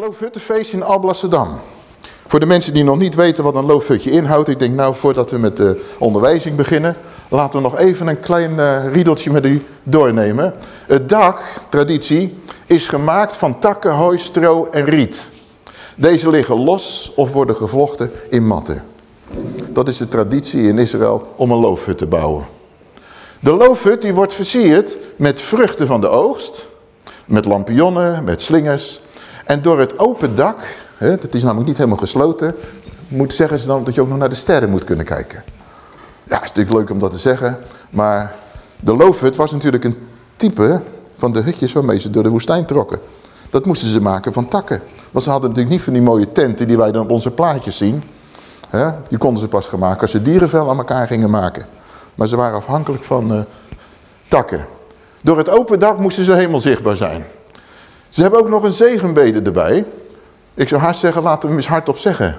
Loofhuttenfeest in Alblasserdam. Voor de mensen die nog niet weten wat een loofhutje inhoudt. Ik denk nou voordat we met de onderwijzing beginnen. Laten we nog even een klein uh, riedeltje met u doornemen. Het dak, traditie, is gemaakt van takken, hooi, stro en riet. Deze liggen los of worden gevlochten in matten. Dat is de traditie in Israël om een loofhut te bouwen. De loofhut die wordt versierd met vruchten van de oogst. Met lampionnen, met slingers en door het open dak, hè, dat is namelijk niet helemaal gesloten, moet zeggen ze dan dat je ook nog naar de sterren moet kunnen kijken. Ja, is natuurlijk leuk om dat te zeggen, maar de loofhut was natuurlijk een type van de hutjes waarmee ze door de woestijn trokken. Dat moesten ze maken van takken. Want ze hadden natuurlijk niet van die mooie tenten die wij dan op onze plaatjes zien. Die konden ze pas gaan maken als ze dierenvel aan elkaar gingen maken. Maar ze waren afhankelijk van uh, takken. Door het open dak moesten ze helemaal zichtbaar zijn. Ze hebben ook nog een zegenbede erbij. Ik zou haast zeggen, laten we hem eens hardop zeggen.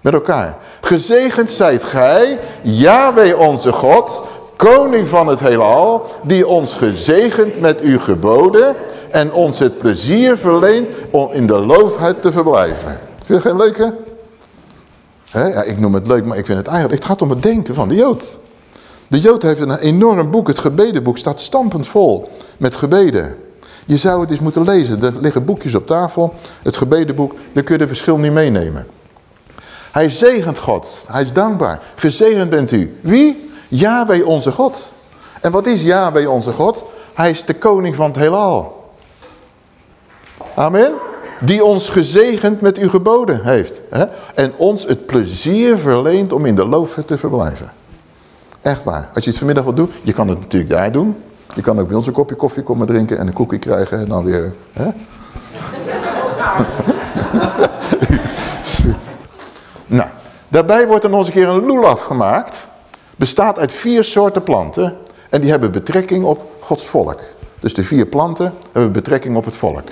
Met elkaar. Gezegend zijt gij, Yahweh onze God, koning van het heelal, die ons gezegend met uw geboden en ons het plezier verleent om in de loofheid te verblijven. Vind je geen leuke? ja, ik noem het leuk, maar ik vind het eigenlijk, het gaat om het denken van de Jood. De Jood heeft een enorm boek, het gebedenboek staat stampend vol met gebeden. Je zou het eens moeten lezen. Er liggen boekjes op tafel, het gebedenboek, daar kun je de verschil niet meenemen. Hij zegent God, hij is dankbaar. Gezegend bent u. Wie? Yahweh onze God. En wat is Yahweh onze God? Hij is de koning van het heelal. Amen. Die ons gezegend met uw geboden heeft. Hè? En ons het plezier verleent om in de loof te verblijven. Echt waar. Als je het vanmiddag wilt doen, je kan het natuurlijk daar doen. Je kan ook bij ons een kopje koffie komen drinken en een koekje krijgen en dan weer... Hè? nou, daarbij wordt er nog eens een keer een lulaf gemaakt. Bestaat uit vier soorten planten en die hebben betrekking op Gods volk. Dus de vier planten hebben betrekking op het volk.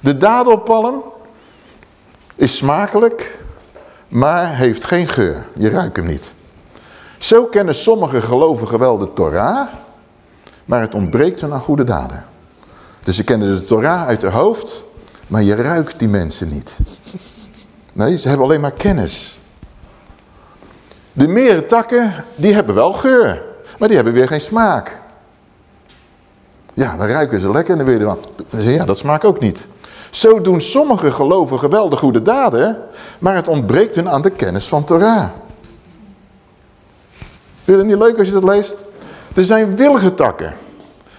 De dadelpalm is smakelijk, maar heeft geen geur. Je ruikt hem niet. Zo kennen sommige gelovigen wel de Torah, maar het ontbreekt hun aan goede daden. Dus ze kennen de Torah uit hun hoofd, maar je ruikt die mensen niet. Nee, ze hebben alleen maar kennis. De mere takken, die hebben wel geur, maar die hebben weer geen smaak. Ja, dan ruiken ze lekker en dan weer dan. Ja, dat smaakt ook niet. Zo doen sommige gelovigen wel de goede daden, maar het ontbreekt hun aan de kennis van Torah. Vind je het niet leuk als je dat leest? Er zijn willige takken.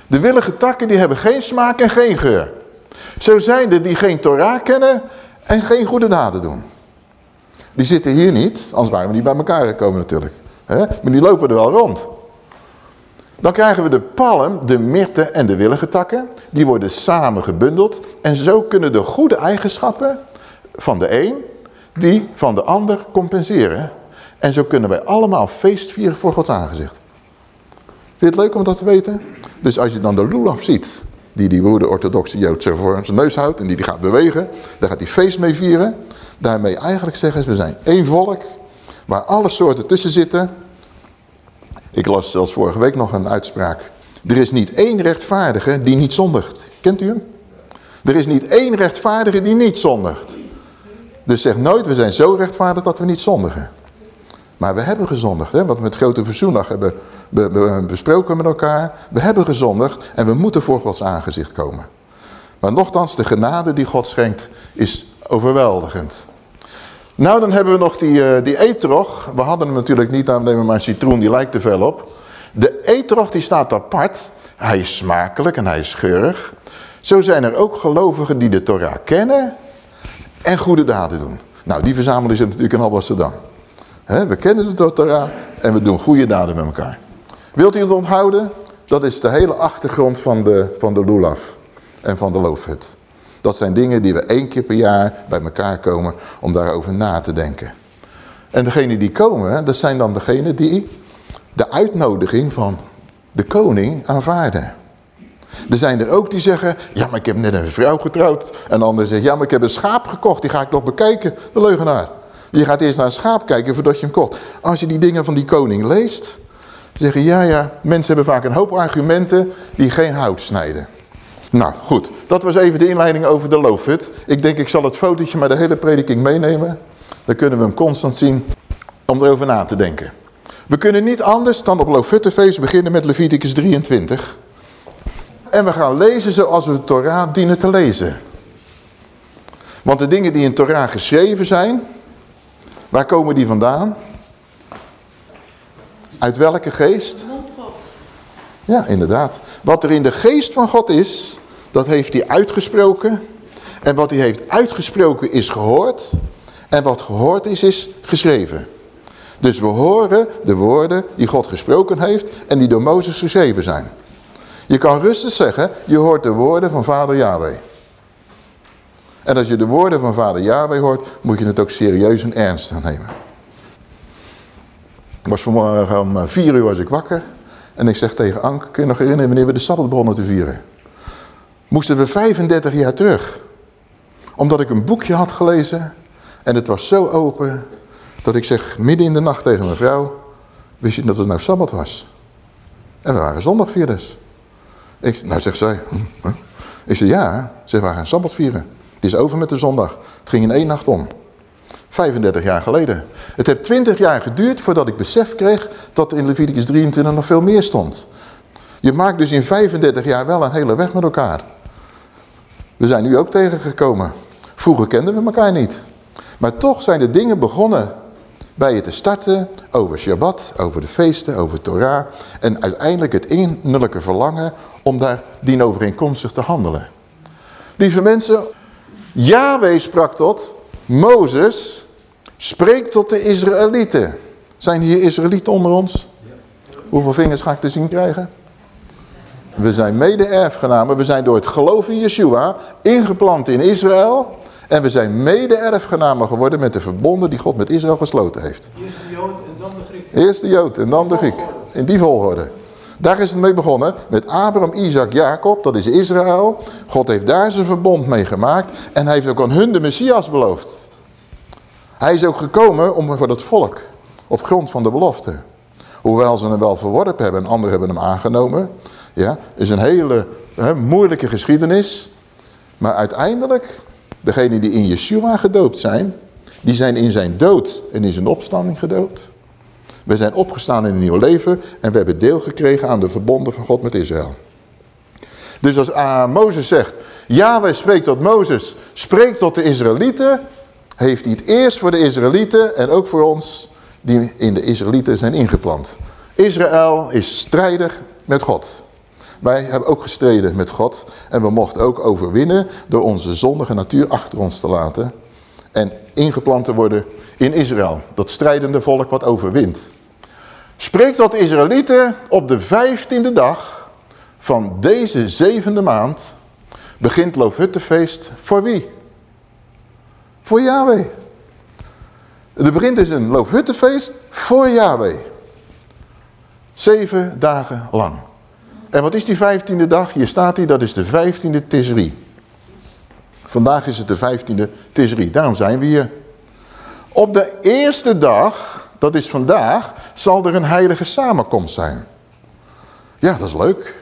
De willige takken die hebben geen smaak en geen geur. Zo zijn er die geen Torah kennen en geen goede daden doen. Die zitten hier niet, anders waren we niet bij elkaar gekomen natuurlijk. Maar die lopen er wel rond. Dan krijgen we de palm, de mirte en de willige takken. Die worden samen gebundeld. En zo kunnen de goede eigenschappen van de een die van de ander compenseren. En zo kunnen wij allemaal feest vieren voor Gods aangezicht. Je het leuk om dat te weten? Dus als je dan de lulaf ziet, die die woede orthodoxe Jood zo voor zijn neus houdt en die die gaat bewegen, daar gaat hij feest mee vieren. Daarmee eigenlijk zeggen ze, we zijn één volk, waar alle soorten tussen zitten. Ik las zelfs vorige week nog een uitspraak. Er is niet één rechtvaardige die niet zondigt. Kent u hem? Er is niet één rechtvaardige die niet zondigt. Dus zeg nooit, we zijn zo rechtvaardig dat we niet zondigen. Maar we hebben gezondigd, hè? wat we met grote verzoendag hebben besproken met elkaar. We hebben gezondigd en we moeten voor Gods aangezicht komen. Maar nogthans, de genade die God schenkt is overweldigend. Nou, dan hebben we nog die, uh, die etrog. We hadden hem natuurlijk niet aan, nemen maar een citroen, die lijkt er veel op. De etrog die staat apart. Hij is smakelijk en hij is geurig. Zo zijn er ook gelovigen die de Torah kennen en goede daden doen. Nou, die verzameling is natuurlijk in We kennen de Torah en we doen goede daden met elkaar. Wilt u het onthouden? Dat is de hele achtergrond van de, van de lulaf en van de loofhut. Dat zijn dingen die we één keer per jaar bij elkaar komen om daarover na te denken. En degenen die komen, dat zijn dan degenen die de uitnodiging van de koning aanvaarden. Er zijn er ook die zeggen, ja maar ik heb net een vrouw getrouwd. En de ander zegt, ja maar ik heb een schaap gekocht, die ga ik nog bekijken. De leugenaar. Je gaat eerst naar een schaap kijken voordat je hem kocht. Als je die dingen van die koning leest, zeggen ja ja, mensen hebben vaak een hoop argumenten die geen hout snijden. Nou, goed. Dat was even de inleiding over de loofhut. Ik denk ik zal het fotootje maar de hele prediking meenemen. Dan kunnen we hem constant zien om erover na te denken. We kunnen niet anders dan op Loofhuttenfeest beginnen met Leviticus 23. En we gaan lezen zoals we de Torah dienen te lezen. Want de dingen die in Torah geschreven zijn, waar komen die vandaan? Uit welke geest? Ja, inderdaad. Wat er in de geest van God is, dat heeft hij uitgesproken. En wat hij heeft uitgesproken is gehoord. En wat gehoord is, is geschreven. Dus we horen de woorden die God gesproken heeft en die door Mozes geschreven zijn. Je kan rustig zeggen, je hoort de woorden van vader Yahweh. En als je de woorden van vader Yahweh hoort, moet je het ook serieus en ernstig nemen. Ik was vanmorgen om eh, vier uur was ik wakker. En ik zeg tegen Anke, kun je nog herinneren wanneer we de Sabbat begonnen te vieren? Moesten we 35 jaar terug. Omdat ik een boekje had gelezen. En het was zo open. Dat ik zeg midden in de nacht tegen mijn vrouw. Wist je dat het nou Sabbat was? En we waren zondagvierders. Ik, nou zegt zij. Hm, ik zeg ja. Ze waren Sabbat vieren. Het is over met de zondag. Het ging in één nacht om. 35 jaar geleden. Het heeft 20 jaar geduurd voordat ik besef kreeg dat er in Leviticus 23 nog veel meer stond. Je maakt dus in 35 jaar wel een hele weg met elkaar. We zijn nu ook tegengekomen. Vroeger kenden we elkaar niet. Maar toch zijn de dingen begonnen bij je te starten over Shabbat, over de feesten, over Torah. En uiteindelijk het innerlijke verlangen om daar dienovereenkomstig te handelen. Lieve mensen, Yahweh sprak tot Mozes, spreek tot de Israëlieten. Zijn hier Israëlieten onder ons? Hoeveel vingers ga ik te zien krijgen? We zijn mede-erfgenamen. We zijn door het geloof in Yeshua ingeplant in Israël. En we zijn mede-erfgenamen geworden met de verbonden die God met Israël gesloten heeft. Eerst de Jood en dan de Griek. Eerst de Jood en dan de Griek. In die volgorde. Daar is het mee begonnen. Met Abraham, Isaac, Jacob. Dat is Israël. God heeft daar zijn verbond mee gemaakt. En hij heeft ook aan hun de Messias beloofd. Hij is ook gekomen om voor dat volk. Op grond van de belofte. Hoewel ze hem wel verworpen hebben en anderen hebben hem aangenomen. Ja, is een hele moeilijke geschiedenis. Maar uiteindelijk, degenen die in Yeshua gedoopt zijn, die zijn in zijn dood en in zijn opstanding gedoopt. We zijn opgestaan in een nieuw leven en we hebben deel gekregen aan de verbonden van God met Israël. Dus als uh, Mozes zegt, Yahweh spreekt tot Mozes, spreekt tot de Israëlieten, heeft hij het eerst voor de Israëlieten en ook voor ons die in de Israëlieten zijn ingeplant. Israël is strijdig met God. Wij hebben ook gestreden met God en we mochten ook overwinnen door onze zondige natuur achter ons te laten en ingeplant te worden in Israël. Dat strijdende volk wat overwint. Spreek tot de Israëlieten op de vijftiende dag van deze zevende maand begint Loofhuttenfeest voor wie? Voor Yahweh. Er begint dus een Loofhuttenfeest voor Yahweh. Zeven dagen lang. En wat is die vijftiende dag? Hier staat hij, dat is de vijftiende Tisri. Vandaag is het de vijftiende Tisri, daarom zijn we hier. Op de eerste dag, dat is vandaag, zal er een heilige samenkomst zijn. Ja, dat is leuk.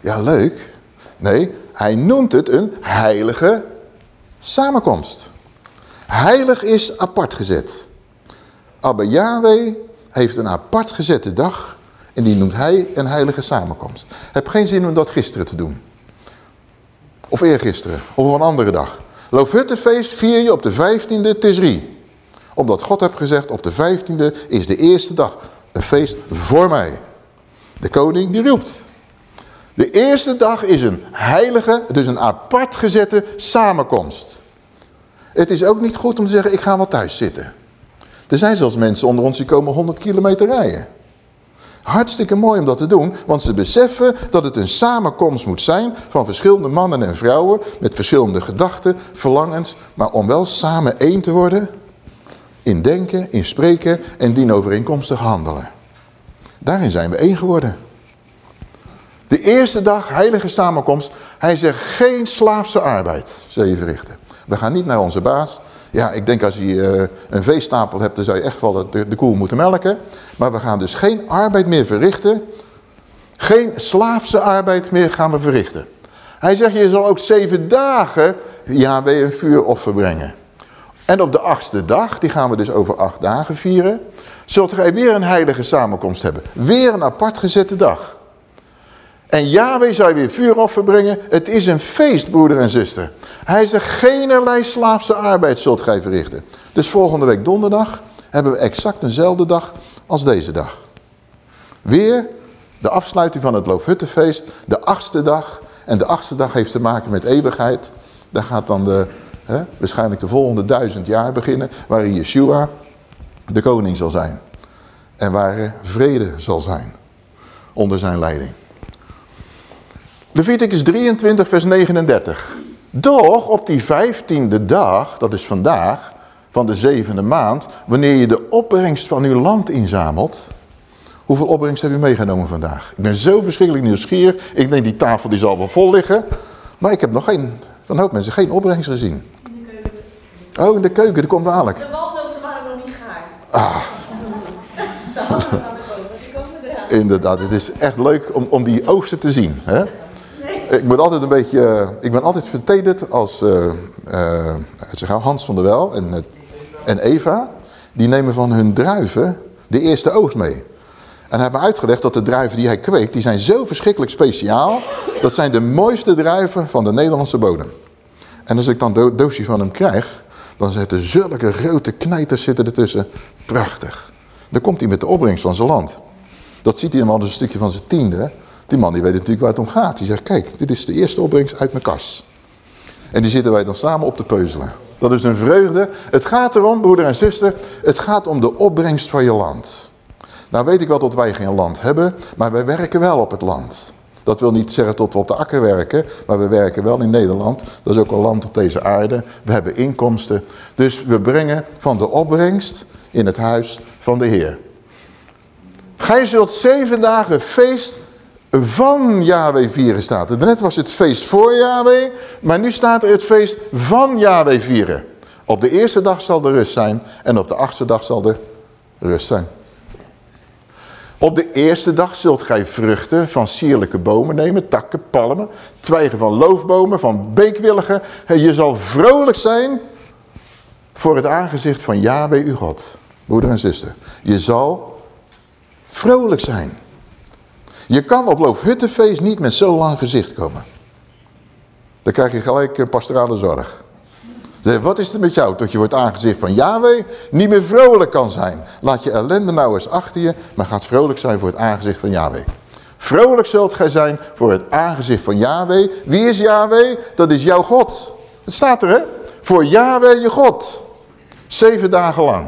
Ja, leuk. Nee, hij noemt het een heilige samenkomst. Heilig is apart gezet. Abba Yahweh heeft een apart gezette dag en die noemt hij een heilige samenkomst. heb geen zin om dat gisteren te doen. Of eergisteren, of op een andere dag. Loofhuttenfeest vier je op de 15e Tisri. Omdat God heeft gezegd, op de 15e is de eerste dag een feest voor mij. De koning die roept. De eerste dag is een heilige, dus een apart gezette samenkomst. Het is ook niet goed om te zeggen, ik ga wel thuis zitten. Er zijn zelfs mensen onder ons die komen 100 kilometer rijden. Hartstikke mooi om dat te doen, want ze beseffen dat het een samenkomst moet zijn van verschillende mannen en vrouwen met verschillende gedachten, verlangens, maar om wel samen één te worden in denken, in spreken en dienovereenkomstig handelen. Daarin zijn we één geworden. De eerste dag, heilige samenkomst, hij zegt geen slaafse arbeid, zeven verrichten. We gaan niet naar onze baas. Ja, ik denk als je uh, een veestapel hebt, dan zou je echt wel de, de koe moeten melken. Maar we gaan dus geen arbeid meer verrichten. Geen slaafse arbeid meer gaan we verrichten. Hij zegt, je zal ook zeven dagen Yahweh een vuuroffer brengen. En op de achtste dag, die gaan we dus over acht dagen vieren, zult gij weer een heilige samenkomst hebben. Weer een apart gezette dag. En Yahweh zal weer vuuroffer brengen. Het is een feest, broeder en zuster. Hij zegt, geen slaafse arbeid zult gij verrichten. Dus volgende week donderdag hebben we exact dezelfde dag als deze dag. Weer de afsluiting van het Loofhuttenfeest, de achtste dag. En de achtste dag heeft te maken met eeuwigheid. Daar gaat dan de, hè, waarschijnlijk de volgende duizend jaar beginnen, waarin Yeshua de koning zal zijn. En waar vrede zal zijn onder zijn leiding. Leviticus 23 vers 39. Doch op die vijftiende dag, dat is vandaag, van de zevende maand, wanneer je de opbrengst van uw land inzamelt. Hoeveel opbrengst heb je meegenomen vandaag? Ik ben zo verschrikkelijk nieuwsgierig. Ik denk die tafel die zal wel vol liggen. Maar ik heb nog geen, een hoop mensen geen opbrengst gezien. Oh, in de keuken, dat komt dadelijk. De walnoten waren nog niet gaar. Ah. Ze hadden aan de die komen eruit. Inderdaad, het is echt leuk om, om die oogsten te zien. Hè? Ik moet altijd een beetje, ik ben altijd vertederd als uh, uh, Hans van der Wel en, en Eva. Die nemen van hun druiven de eerste oogst mee. En hij heeft me uitgelegd dat de druiven die hij kweekt, die zijn zo verschrikkelijk speciaal. Dat zijn de mooiste druiven van de Nederlandse bodem. En als ik dan een doosje van hem krijg, dan zitten zulke grote knijters zitten ertussen. Prachtig. Dan komt hij met de opbrengst van zijn land. Dat ziet hij hem al een stukje van zijn tiende. Die man die weet natuurlijk waar het om gaat. Die zegt, kijk, dit is de eerste opbrengst uit mijn kas. En die zitten wij dan samen op te peuzelen. Dat is een vreugde. Het gaat erom, broeder en zuster, het gaat om de opbrengst van je land. Nou weet ik wel dat wij geen land hebben, maar wij werken wel op het land. Dat wil niet zeggen dat we op de akker werken, maar we werken wel in Nederland. Dat is ook een land op deze aarde. We hebben inkomsten. Dus we brengen van de opbrengst in het huis van de Heer. Gij zult zeven dagen feest van Yahweh vieren staat er. Net was het feest voor Yahweh, maar nu staat er het feest van Yahweh vieren. Op de eerste dag zal de rust zijn en op de achtste dag zal de rust zijn. Op de eerste dag zult gij vruchten van sierlijke bomen nemen, takken, palmen, twijgen van loofbomen, van beekwilligen. En je zal vrolijk zijn voor het aangezicht van Yahweh uw God. Broeder en zuster, je zal vrolijk zijn. Je kan op Loofhuttenfeest niet met zo'n lang gezicht komen. Dan krijg je gelijk een pastorale zorg. Wat is er met jou tot je wordt aangezicht van Yahweh niet meer vrolijk kan zijn? Laat je ellende nou eens achter je, maar gaat vrolijk zijn voor het aangezicht van Yahweh. Vrolijk zult gij zijn voor het aangezicht van Yahweh. Wie is Yahweh? Dat is jouw God. Het staat er hè? Voor Yahweh je God. Zeven dagen lang.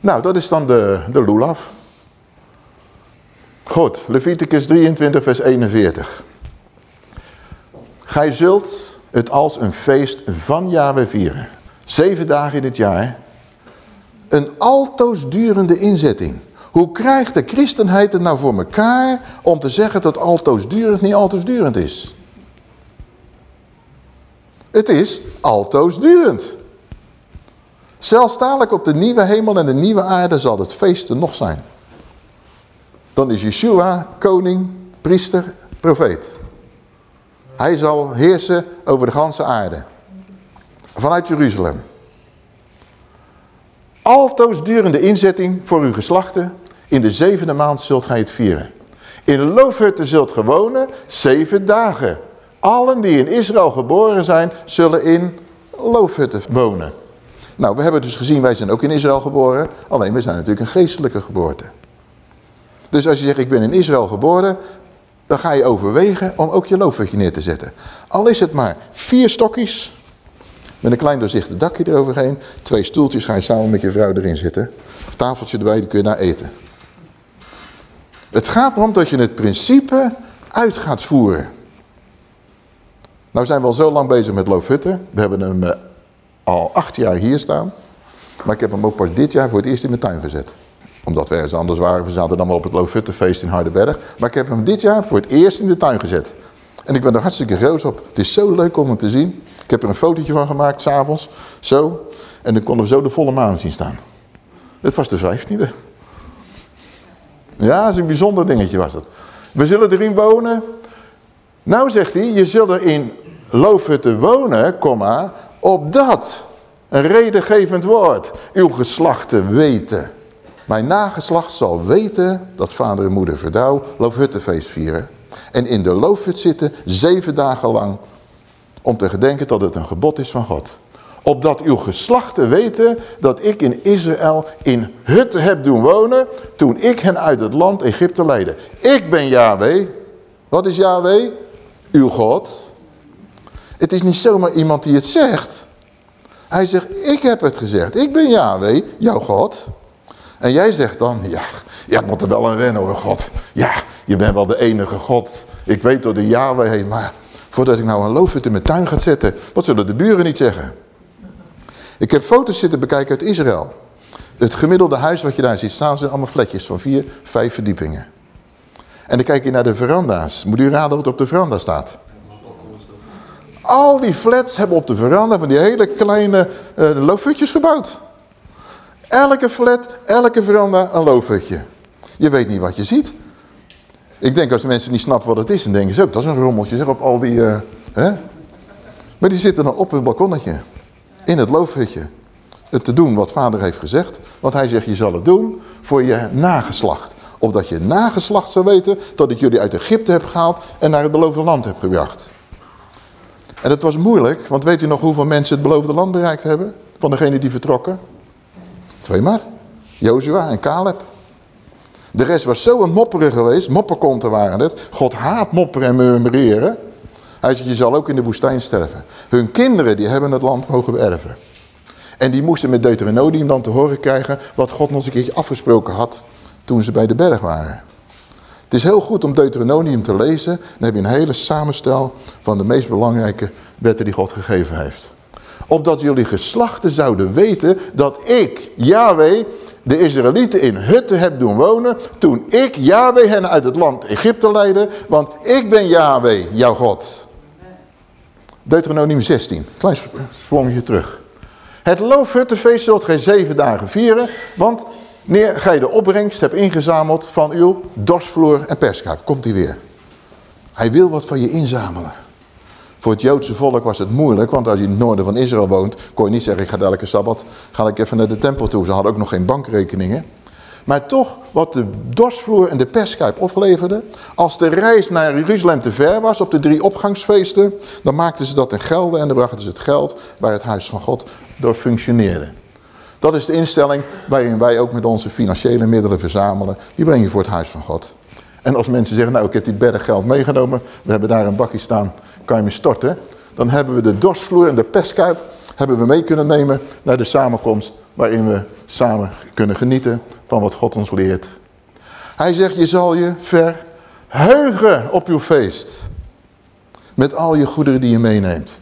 Nou, dat is dan de, de lulaf. Goed, Leviticus 23 vers 41. Gij zult het als een feest van Yahweh vieren. Zeven dagen in het jaar. Een altoos durende inzetting. Hoe krijgt de christenheid het nou voor elkaar om te zeggen dat altoos durend niet altoos durend is? Het is altoos durend. Zelfs dadelijk op de nieuwe hemel en de nieuwe aarde zal het feest er nog zijn. Dan is Yeshua koning, priester, profeet. Hij zal heersen over de ganse aarde. Vanuit Jeruzalem. Altoos durende inzetting voor uw geslachten. In de zevende maand zult gij het vieren. In loofhutten zult gewonen zeven dagen. Allen die in Israël geboren zijn, zullen in loofhutten wonen. Nou, we hebben dus gezien, wij zijn ook in Israël geboren. Alleen, we zijn natuurlijk een geestelijke geboorte. Dus als je zegt, ik ben in Israël geboren, dan ga je overwegen om ook je loofhutje neer te zetten. Al is het maar vier stokjes, met een klein doorzichtig dakje eroverheen. Twee stoeltjes ga je samen met je vrouw erin zitten. Tafeltje erbij, dan kun je naar eten. Het gaat erom dat je het principe uit gaat voeren. Nou zijn we al zo lang bezig met loofhutten. We hebben hem eh, al acht jaar hier staan. Maar ik heb hem ook pas dit jaar voor het eerst in mijn tuin gezet omdat we ergens anders waren. We zaten dan op het Loofhuttenfeest in Hardenberg. Maar ik heb hem dit jaar voor het eerst in de tuin gezet. En ik ben er hartstikke roos op. Het is zo leuk om hem te zien. Ik heb er een fotootje van gemaakt, s'avonds. Zo. En dan konden we zo de volle maan zien staan. Het was de vijftiende. Ja, dat is een bijzonder dingetje was dat. We zullen erin wonen. Nou zegt hij, je zult er in loofhutten wonen, komma, opdat, een redengevend woord, uw geslachten weten. Mijn nageslacht zal weten dat vader en moeder verdouw loofhuttenfeest vieren. En in de loofhut zitten zeven dagen lang om te gedenken dat het een gebod is van God. Opdat uw geslachten weten dat ik in Israël in hutten heb doen wonen toen ik hen uit het land Egypte leidde. Ik ben Yahweh. Wat is Yahweh? Uw God. Het is niet zomaar iemand die het zegt. Hij zegt, ik heb het gezegd. Ik ben Yahweh, jouw God. En jij zegt dan, ja, ik moet er wel aan wennen hoor God. Ja, je bent wel de enige God. Ik weet dat de Yahweh heeft, maar voordat ik nou een loofhut in mijn tuin ga zetten, wat zullen de buren niet zeggen? Ik heb foto's zitten bekijken uit Israël. Het gemiddelde huis wat je daar ziet staan zijn allemaal fletjes van vier, vijf verdiepingen. En dan kijk je naar de veranda's. Moet u raden wat op de veranda staat? Al die flats hebben op de veranda van die hele kleine uh, gebouwd. Elke flat, elke veranda een loofhutje. Je weet niet wat je ziet. Ik denk als de mensen niet snappen wat het is, dan denken ze ook, dat is een rommeltje zeg, op al die... Uh, hè? Maar die zitten dan op het balkonnetje, in het loofhutje. Het te doen wat vader heeft gezegd. Want hij zegt, je zal het doen voor je nageslacht. Opdat je nageslacht zou weten dat ik jullie uit Egypte heb gehaald en naar het beloofde land heb gebracht. En dat was moeilijk, want weet u nog hoeveel mensen het beloofde land bereikt hebben? Van degene die vertrokken? Twee maar. Jozua en Caleb. De rest was zo een mopperen geweest, mopperkonten waren het. God haat mopperen en murmureren. Hij zegt, je zal ook in de woestijn sterven. Hun kinderen, die hebben het land mogen beërven. En die moesten met Deuteronomium dan te horen krijgen... wat God nog eens een keertje afgesproken had toen ze bij de berg waren. Het is heel goed om Deuteronomium te lezen. Dan heb je een hele samenstel van de meest belangrijke wetten die God gegeven heeft. Opdat jullie geslachten zouden weten dat ik, Yahweh, de Israëlieten in hutten heb doen wonen. Toen ik, Yahweh, hen uit het land Egypte leidde. Want ik ben Yahweh, jouw God. Deuteronomium 16. Klein sprongje terug. Het loofhuttenfeest zult gij zeven dagen vieren. Want wanneer gij de opbrengst hebt ingezameld van uw dorsvloer en perskuip. Komt hij weer. Hij wil wat van je inzamelen. Voor het Joodse volk was het moeilijk, want als je in het noorden van Israël woont, kon je niet zeggen, ik ga elke Sabbat, ga ik even naar de tempel toe. Ze hadden ook nog geen bankrekeningen. Maar toch, wat de dorsvloer en de perskuip opleverden, als de reis naar Jeruzalem te ver was, op de drie opgangsfeesten, dan maakten ze dat in gelden en dan brachten ze het geld waar het huis van God door functioneerde. Dat is de instelling waarin wij ook met onze financiële middelen verzamelen. Die breng je voor het huis van God. En als mensen zeggen, nou ik heb die berg geld meegenomen, we hebben daar een bakje staan, kan je me storten. Dan hebben we de dorsvloer en de pestkuip hebben we mee kunnen nemen naar de samenkomst waarin we samen kunnen genieten van wat God ons leert. Hij zegt, je zal je verheugen op uw feest. Met al je goederen die je meeneemt.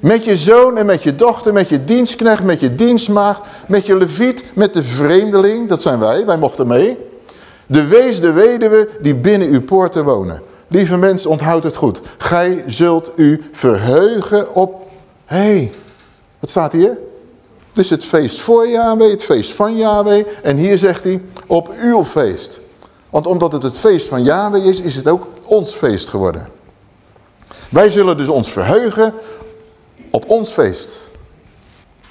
Met je zoon en met je dochter, met je dienstknecht, met je dienstmaagd, met je leviet, met de vreemdeling, dat zijn wij, wij mochten mee. De wees, de weduwe die binnen uw poorten wonen. Lieve mensen, onthoud het goed. Gij zult u verheugen op... Hé, hey, wat staat hier? Is het feest voor Yahweh, het feest van Yahweh. En hier zegt hij, op uw feest. Want omdat het het feest van Yahweh is, is het ook ons feest geworden. Wij zullen dus ons verheugen op ons feest.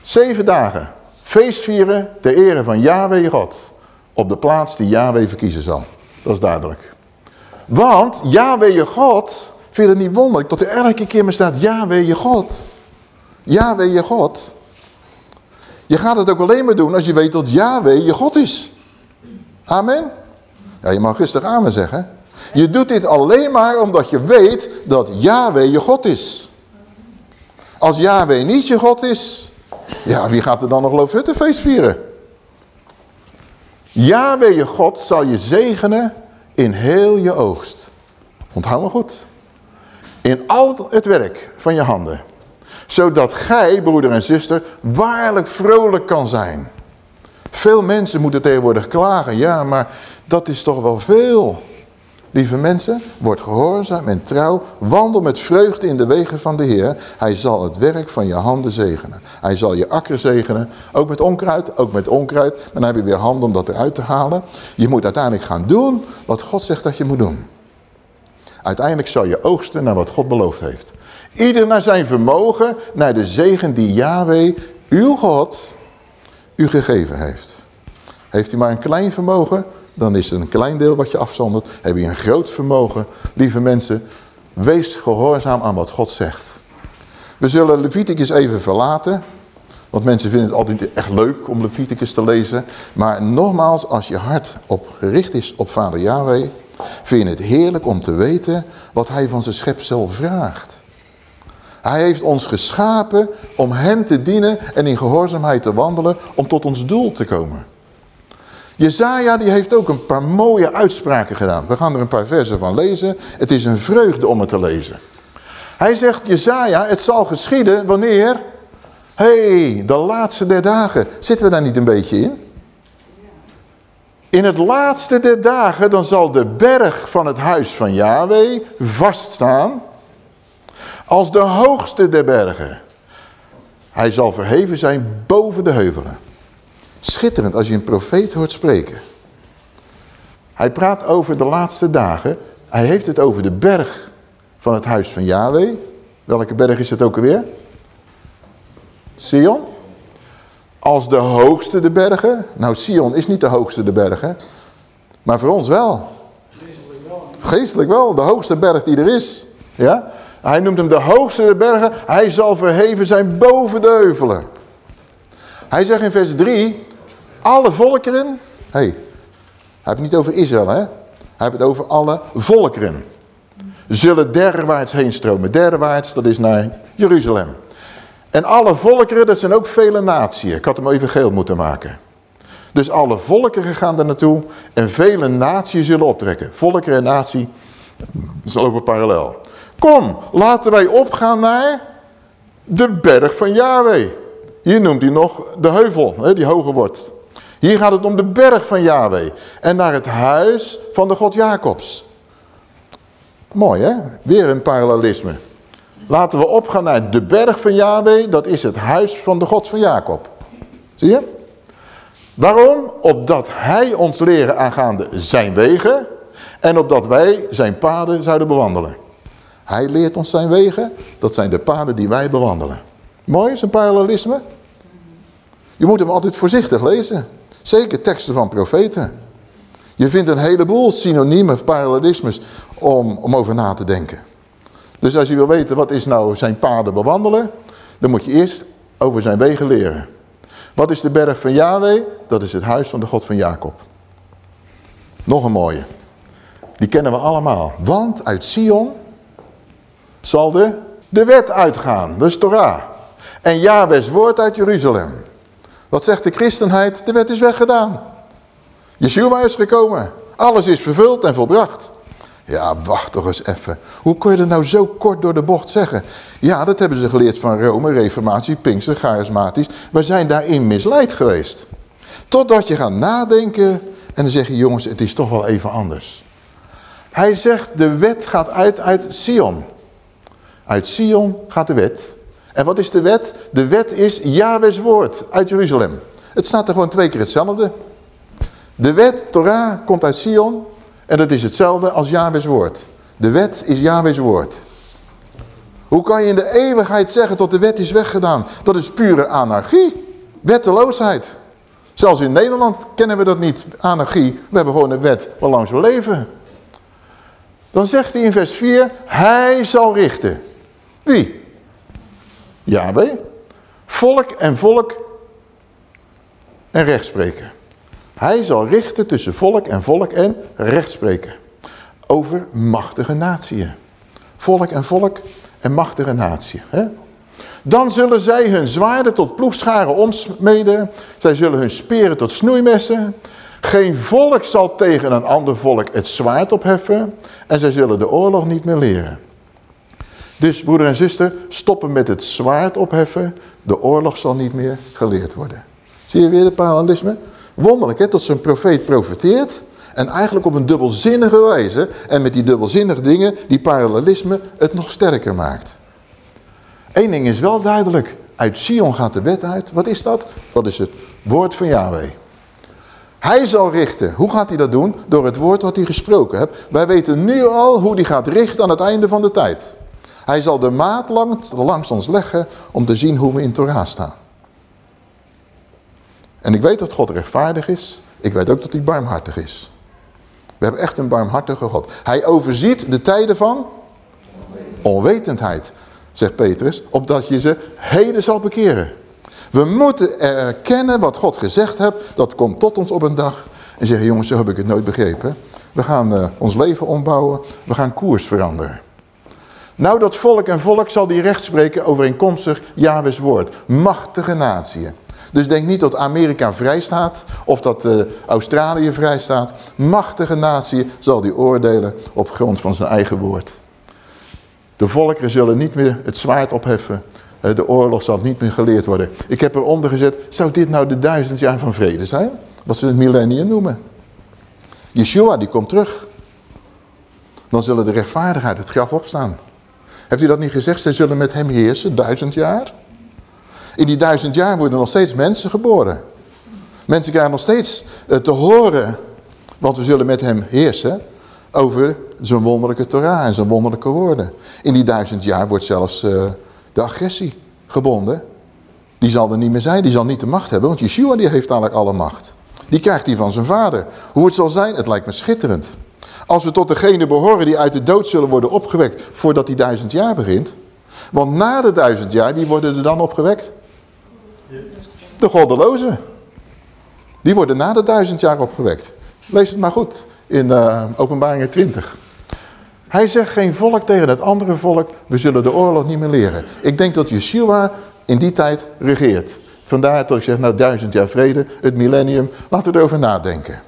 Zeven dagen. Feest vieren ter ere van Yahweh God. Op de plaats die Yahweh verkiezen zal. Dat is duidelijk. Want Yahweh je God, vind je het niet wonderlijk dat er elke keer maar staat Yahweh je God. Yahweh je God. Je gaat het ook alleen maar doen als je weet dat Yahweh je God is. Amen. Ja, je mag rustig amen zeggen. Je doet dit alleen maar omdat je weet dat Yahweh je God is. Als Yahweh niet je God is, ja, wie gaat er dan nog Loofhuttenfeest vieren? Yahweh je God zal je zegenen in heel je oogst. Onthoud me goed. In al het werk van je handen. Zodat gij, broeder en zuster, waarlijk vrolijk kan zijn. Veel mensen moeten tegenwoordig klagen. Ja, maar dat is toch wel veel. Lieve mensen, word gehoorzaam en trouw. Wandel met vreugde in de wegen van de Heer. Hij zal het werk van je handen zegenen. Hij zal je akker zegenen. Ook met onkruid, ook met onkruid. Maar dan heb je weer handen om dat eruit te halen. Je moet uiteindelijk gaan doen wat God zegt dat je moet doen. Uiteindelijk zal je oogsten naar wat God beloofd heeft. Ieder naar zijn vermogen, naar de zegen die Yahweh, uw God, u gegeven heeft. Heeft u maar een klein vermogen, dan is het een klein deel wat je afzondert. Heb je een groot vermogen, lieve mensen, wees gehoorzaam aan wat God zegt. We zullen Leviticus even verlaten. Want mensen vinden het altijd echt leuk om Leviticus te lezen. Maar nogmaals, als je hart op gericht is op vader Yahweh... vind je het heerlijk om te weten wat hij van zijn schepsel vraagt. Hij heeft ons geschapen om hem te dienen en in gehoorzaamheid te wandelen... om tot ons doel te komen. Jezaja die heeft ook een paar mooie uitspraken gedaan. We gaan er een paar versen van lezen. Het is een vreugde om het te lezen. Hij zegt, Jezaja, het zal geschieden wanneer hey, de laatste der dagen. Zitten we daar niet een beetje in? In het laatste der dagen, dan zal de berg van het huis van Yahweh vaststaan als de hoogste der bergen. Hij zal verheven zijn boven de heuvelen. Schitterend als je een profeet hoort spreken. Hij praat over de laatste dagen. Hij heeft het over de berg van het huis van Yahweh. Welke berg is het ook alweer? Sion. Als de hoogste de bergen. Nou, Sion is niet de hoogste de bergen. Maar voor ons wel. Geestelijk wel. Geestelijk wel. De hoogste berg die er is. Ja? Hij noemt hem de hoogste de bergen. Hij zal verheven zijn boven de heuvelen. Hij zegt in vers 3. Alle volkeren. Hé, hey, hij heeft het niet over Israël hè. Hij heeft het over alle volkeren. Zullen derwaarts heen stromen. Derwaarts, dat is naar Jeruzalem. En alle volkeren, dat zijn ook vele naties. Ik had hem even geel moeten maken. Dus alle volkeren gaan er naartoe en vele naties zullen optrekken. Volkeren en natie, dat lopen parallel. Kom, laten wij opgaan naar de berg van Yahweh. Hier noemt hij nog de heuvel, die hoger wordt. Hier gaat het om de berg van Yahweh. En naar het huis van de God Jacobs. Mooi hè? Weer een parallelisme. Laten we opgaan naar de berg van Yahweh. Dat is het huis van de God van Jacob. Zie je? Waarom? Opdat hij ons leren aangaande zijn wegen. En opdat wij zijn paden zouden bewandelen. Hij leert ons zijn wegen. Dat zijn de paden die wij bewandelen. Mooi, is een parallelisme. Je moet hem altijd voorzichtig lezen. Zeker teksten van profeten. Je vindt een heleboel synoniemen, parallelismes om, om over na te denken. Dus als je wil weten wat is nou zijn paden bewandelen, dan moet je eerst over zijn wegen leren. Wat is de berg van Yahweh? Dat is het huis van de God van Jacob. Nog een mooie. Die kennen we allemaal. Want uit Sion zal de, de wet uitgaan. Dus Torah. En Yahweh's woord uit Jeruzalem. Wat zegt de christenheid? De wet is weggedaan. Yeshua is gekomen. Alles is vervuld en volbracht. Ja, wacht toch eens even. Hoe kun je dat nou zo kort door de bocht zeggen? Ja, dat hebben ze geleerd van Rome, Reformatie, Pinkster, Charismatisch. We zijn daarin misleid geweest. Totdat je gaat nadenken en dan zeg je, jongens, het is toch wel even anders. Hij zegt, de wet gaat uit uit Sion. Uit Sion gaat de wet. En wat is de wet? De wet is Yahweh's woord uit Jeruzalem. Het staat er gewoon twee keer hetzelfde. De wet, Torah, komt uit Sion. En dat is hetzelfde als Yahweh's woord. De wet is Yahweh's woord. Hoe kan je in de eeuwigheid zeggen tot de wet is weggedaan? Dat is pure anarchie. Wetteloosheid. Zelfs in Nederland kennen we dat niet. Anarchie. We hebben gewoon een wet waarlangs we leven. Dan zegt hij in vers 4. Hij zal richten. Wie? Yahweh. Volk en volk en rechtspreken. Hij zal richten tussen volk en volk en rechtspreken. Over machtige natieën. Volk en volk en machtige natieën. Hè? Dan zullen zij hun zwaarden tot ploegscharen omsmeden. Zij zullen hun speren tot snoeimessen. Geen volk zal tegen een ander volk het zwaard opheffen. En zij zullen de oorlog niet meer leren. Dus broeder en zuster, stoppen met het zwaard opheffen. De oorlog zal niet meer geleerd worden. Zie je weer de parallelisme? Wonderlijk hè, tot zijn profeet profeteert. En eigenlijk op een dubbelzinnige wijze. En met die dubbelzinnige dingen, die parallelisme, het nog sterker maakt. Eén ding is wel duidelijk. Uit Sion gaat de wet uit. Wat is dat? Dat is het woord van Yahweh. Hij zal richten. Hoe gaat hij dat doen? Door het woord wat hij gesproken heeft. Wij weten nu al hoe hij gaat richten aan het einde van de tijd. Hij zal de maat langs, langs ons leggen om te zien hoe we in Torah staan. En ik weet dat God rechtvaardig is. Ik weet ook dat hij barmhartig is. We hebben echt een barmhartige God. Hij overziet de tijden van onwetendheid, zegt Petrus, opdat je ze heden zal bekeren. We moeten erkennen wat God gezegd heeft, dat komt tot ons op een dag. En zeggen, jongens, zo heb ik het nooit begrepen. We gaan uh, ons leven ombouwen, we gaan koers veranderen. Nou, dat volk en volk zal die recht spreken overeenkomstig Jahwes woord. Machtige natie. Dus denk niet dat Amerika vrij staat of dat uh, Australië vrij staat. Machtige natie zal die oordelen op grond van zijn eigen woord. De volkeren zullen niet meer het zwaard opheffen. Eh, de oorlog zal niet meer geleerd worden. Ik heb eronder gezet, zou dit nou de duizend jaar van vrede zijn? Wat ze het millennium noemen. Yeshua die komt terug. Dan zullen de rechtvaardigheid het graf opstaan. Hebt u dat niet gezegd? Ze zullen met hem heersen, duizend jaar. In die duizend jaar worden nog steeds mensen geboren. Mensen krijgen nog steeds eh, te horen, want we zullen met hem heersen over zijn wonderlijke Torah en zijn wonderlijke woorden. In die duizend jaar wordt zelfs uh, de agressie gebonden. Die zal er niet meer zijn, die zal niet de macht hebben, want Yeshua die heeft eigenlijk alle macht. Die krijgt hij van zijn vader. Hoe het zal zijn, het lijkt me schitterend. Als we tot degene behoren die uit de dood zullen worden opgewekt voordat die duizend jaar begint. Want na de duizend jaar, die worden er dan opgewekt? De goddelozen. Die worden na de duizend jaar opgewekt. Lees het maar goed in uh, openbaringen 20. Hij zegt geen volk tegen het andere volk, we zullen de oorlog niet meer leren. Ik denk dat Yeshua in die tijd regeert. Vandaar dat ik zeg, nou duizend jaar vrede, het millennium, laten we erover nadenken.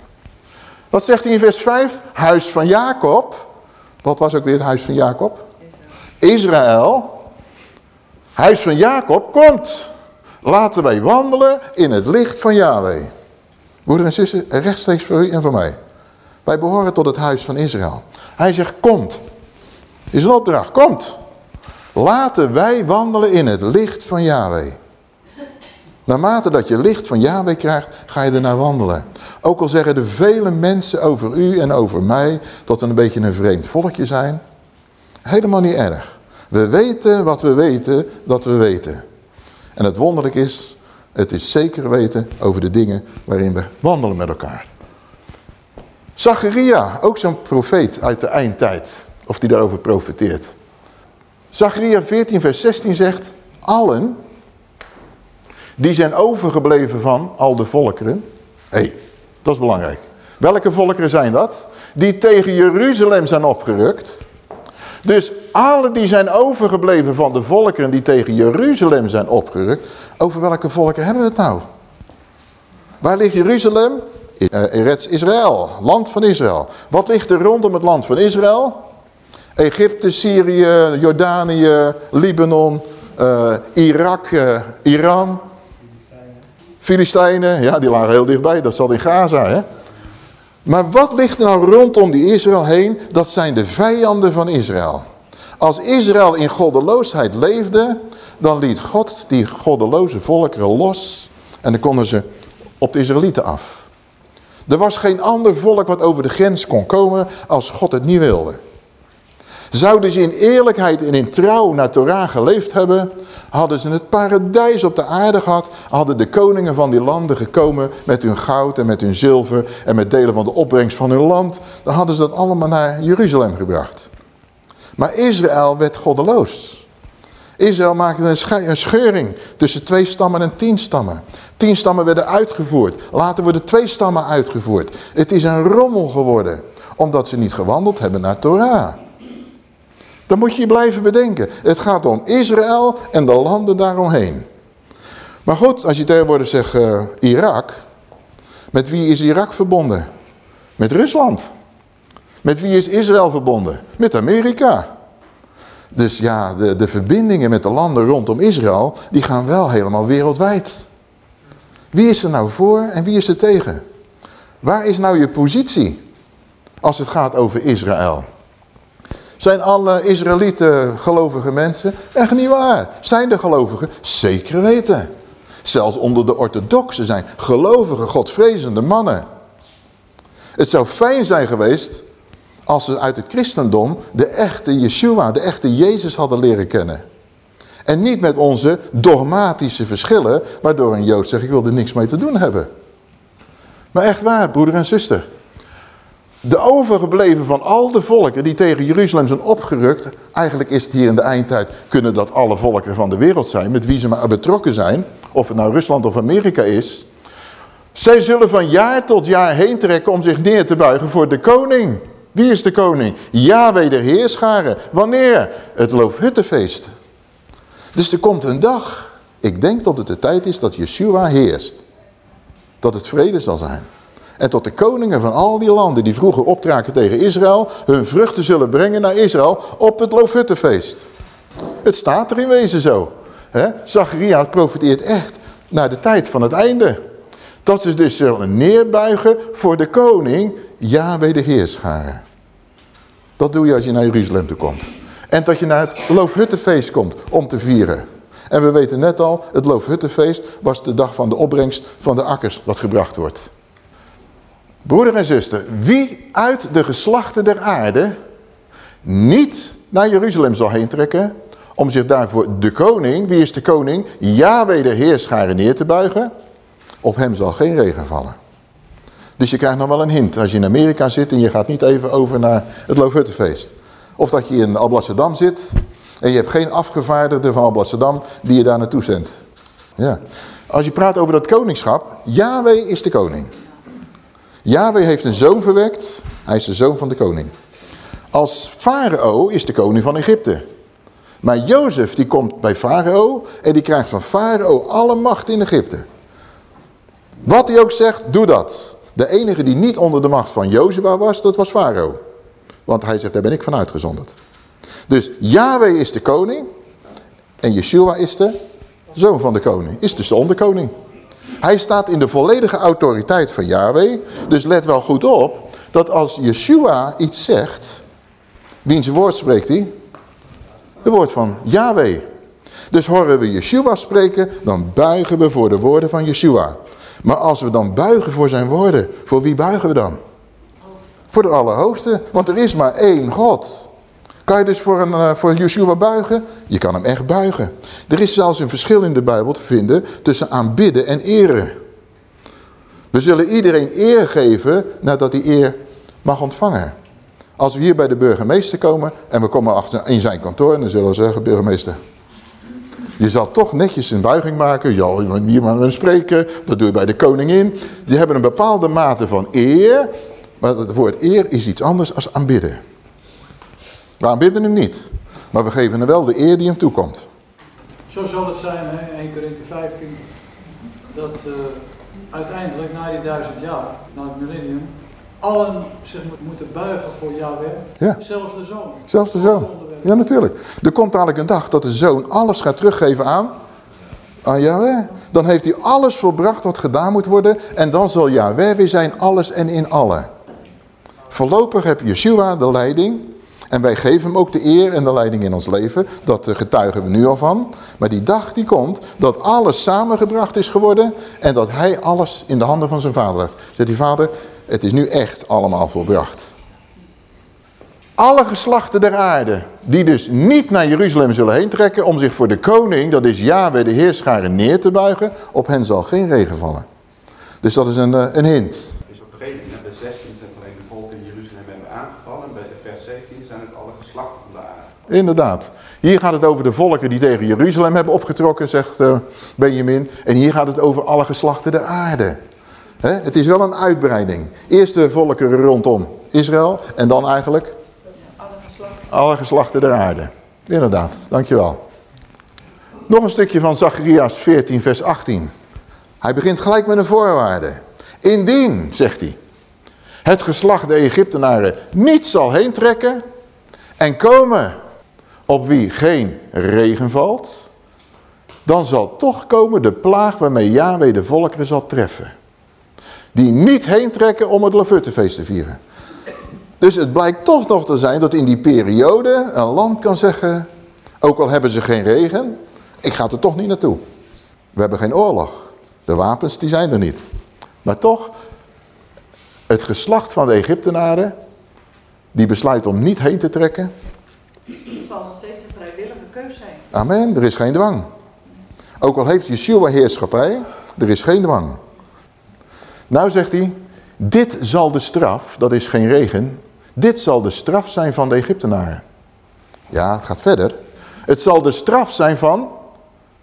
Wat zegt hij in vers 5? Huis van Jacob. Wat was ook weer het huis van Jacob? Israël. Huis van Jacob komt. Laten wij wandelen in het licht van Yahweh. Broeder en zussen, rechtstreeks voor u en voor mij. Wij behoren tot het huis van Israël. Hij zegt, komt. Is een opdracht, komt. Laten wij wandelen in het licht van Yahweh. Naarmate dat je licht van Yahweh krijgt, ga je ernaar wandelen. Ook al zeggen er vele mensen over u en over mij dat we een beetje een vreemd volkje zijn. Helemaal niet erg. We weten wat we weten dat we weten. En het wonderlijk is, het is zeker weten over de dingen waarin we wandelen met elkaar. Zacharia, ook zo'n profeet uit de eindtijd, of die daarover profeteert. Zacharia 14 vers 16 zegt, allen die zijn overgebleven van al de volkeren. Hé, hey, dat is belangrijk. Welke volkeren zijn dat? Die tegen Jeruzalem zijn opgerukt. Dus alle die zijn overgebleven van de volkeren die tegen Jeruzalem zijn opgerukt. Over welke volken hebben we het nou? Waar ligt Jeruzalem? Eh, Eretz Israël, land van Israël. Wat ligt er rondom het land van Israël? Egypte, Syrië, Jordanië, Libanon, uh, Irak, uh, Iran. Filistijnen, ja die lagen heel dichtbij, dat zat in Gaza hè. Maar wat ligt er nou rondom die Israël heen? Dat zijn de vijanden van Israël. Als Israël in goddeloosheid leefde, dan liet God die goddeloze volkeren los. En dan konden ze op de Israëlieten af. Er was geen ander volk wat over de grens kon komen als God het niet wilde. Zouden ze in eerlijkheid en in trouw naar Torah geleefd hebben, hadden ze het paradijs op de aarde gehad, hadden de koningen van die landen gekomen met hun goud en met hun zilver en met delen van de opbrengst van hun land, dan hadden ze dat allemaal naar Jeruzalem gebracht. Maar Israël werd goddeloos. Israël maakte een scheuring tussen twee stammen en tien stammen. Tien stammen werden uitgevoerd. Later worden twee stammen uitgevoerd. Het is een rommel geworden. Omdat ze niet gewandeld hebben naar Torah. Dan moet je je blijven bedenken. Het gaat om Israël en de landen daaromheen. Maar goed, als je tegenwoordig zegt uh, Irak. Met wie is Irak verbonden? Met Rusland. Met wie is Israël verbonden? Met Amerika. Dus ja, de, de verbindingen met de landen rondom Israël, die gaan wel helemaal wereldwijd. Wie is er nou voor en wie is er tegen? Waar is nou je positie als het gaat over Israël? Zijn alle Israëlieten gelovige mensen? Echt niet waar. Zijn de gelovigen? Zeker weten. Zelfs onder de orthodoxen zijn gelovige, godvrezende mannen. Het zou fijn zijn geweest als ze uit het christendom de echte Yeshua, de echte Jezus hadden leren kennen. En niet met onze dogmatische verschillen, waardoor een Jood zegt, ik wil er niks mee te doen hebben. Maar echt waar, broeder en zuster. De overgebleven van al de volken die tegen Jeruzalem zijn opgerukt, eigenlijk is het hier in de eindtijd, kunnen dat alle volken van de wereld zijn, met wie ze maar betrokken zijn, of het nou Rusland of Amerika is. Zij zullen van jaar tot jaar heen trekken om zich neer te buigen voor de koning. Wie is de koning? Yahweh de heerscharen. Wanneer? Het Loofhuttenfeest. Dus er komt een dag, ik denk dat het de tijd is dat Yeshua heerst. Dat het vrede zal zijn. En tot de koningen van al die landen die vroeger optraken tegen Israël, hun vruchten zullen brengen naar Israël op het Loofhuttenfeest. Het staat er in wezen zo. Zachariah profiteert echt naar de tijd van het einde. Dat ze dus zullen neerbuigen voor de koning, Yahweh de heerscharen. Dat doe je als je naar Jeruzalem toe komt. En dat je naar het Loofhuttenfeest komt om te vieren. En we weten net al, het Loofhuttenfeest was de dag van de opbrengst van de akkers wat gebracht wordt. Broeder en zuster, wie uit de geslachten der aarde niet naar Jeruzalem zal heen trekken, om zich daarvoor de koning, wie is de koning, Yahweh de heerscharen neer te buigen, op hem zal geen regen vallen. Dus je krijgt nog wel een hint als je in Amerika zit en je gaat niet even over naar het Loofhuttenfeest. Of dat je in Alblasserdam zit en je hebt geen afgevaardigde van Alblasserdam die je daar naartoe zendt. Ja. Als je praat over dat koningschap, Yahweh is de koning. Yahweh heeft een zoon verwekt, hij is de zoon van de koning. Als farao is de koning van Egypte. Maar Jozef die komt bij farao en die krijgt van farao alle macht in Egypte. Wat hij ook zegt, doe dat. De enige die niet onder de macht van Jozua was, dat was farao. Want hij zegt, daar ben ik van uitgezonderd. Dus Yahweh is de koning en Yeshua is de zoon van de koning. Is zoon de koning. Hij staat in de volledige autoriteit van Yahweh. Dus let wel goed op dat als Yeshua iets zegt, wiens woord spreekt hij? De woord van Yahweh. Dus horen we Yeshua spreken, dan buigen we voor de woorden van Yeshua. Maar als we dan buigen voor zijn woorden, voor wie buigen we dan? Voor de Allerhoogste, want er is maar één God. Kan je dus voor, een, uh, voor Yeshua buigen? Je kan hem echt buigen. Er is zelfs een verschil in de Bijbel te vinden tussen aanbidden en eren. We zullen iedereen eer geven nadat hij eer mag ontvangen. Als we hier bij de burgemeester komen en we komen achter in zijn kantoor... dan zullen we zeggen, burgemeester... Je zal toch netjes een buiging maken. Ja, hier maar een spreken. Dat doe je bij de koningin. Die hebben een bepaalde mate van eer. Maar het woord eer is iets anders dan aanbidden. We aanbidden hem niet. Maar we geven hem wel de eer die hem toekomt. Zo zal het zijn, hè, 1 Korinthe 15, dat uh, uiteindelijk na die duizend jaar, na het millennium, allen zich moeten buigen voor Yahweh. Ja. Zelfs de zoon. Zelfs de zoon. Ja, natuurlijk. Er komt dadelijk een dag dat de zoon alles gaat teruggeven aan, aan Yahweh. Dan heeft hij alles volbracht wat gedaan moet worden. En dan zal Yahweh weer zijn alles en in alle. Voorlopig heb Yeshua de leiding. En wij geven hem ook de eer en de leiding in ons leven. Dat getuigen we nu al van. Maar die dag die komt dat alles samengebracht is geworden. En dat hij alles in de handen van zijn vader heeft. Zegt die vader, het is nu echt allemaal volbracht. Alle geslachten der aarde, die dus niet naar Jeruzalem zullen heen trekken om zich voor de koning, dat is Yahweh de heerscharen, neer te buigen, op hen zal geen regen vallen. Dus dat is een, eh, een hint. Is op bij 16 zijn alleen de volken in Jeruzalem hebben aangevallen, bij vers 17 zijn het alle geslachten van de aarde. Inderdaad. Hier gaat het over de volken die tegen Jeruzalem hebben opgetrokken, zegt uh, Benjamin. En hier gaat het over alle geslachten der aarde. Het is wel een uitbreiding. Eerst de volkeren rondom Israël en dan eigenlijk alle geslachten, alle geslachten der aarde. Inderdaad, dankjewel. Nog een stukje van Zacharias 14 vers 18. Hij begint gelijk met een voorwaarde. Indien, zegt hij, het geslacht der Egyptenaren niet zal heen trekken en komen op wie geen regen valt, dan zal toch komen de plaag waarmee Yahweh de volkeren zal treffen die niet heen trekken om het Lofuttefeest te vieren. Dus het blijkt toch nog te zijn dat in die periode een land kan zeggen, ook al hebben ze geen regen, ik ga er toch niet naartoe. We hebben geen oorlog. De wapens die zijn er niet. Maar toch, Het geslacht van de Egyptenaren, die besluit om niet heen te trekken. Het zal nog steeds een vrijwillige keus zijn. Amen, er is geen dwang. Ook al heeft Yeshua heerschappij, er is geen dwang. Nou zegt hij, dit zal de straf, dat is geen regen, dit zal de straf zijn van de Egyptenaren. Ja, het gaat verder. Het zal de straf zijn van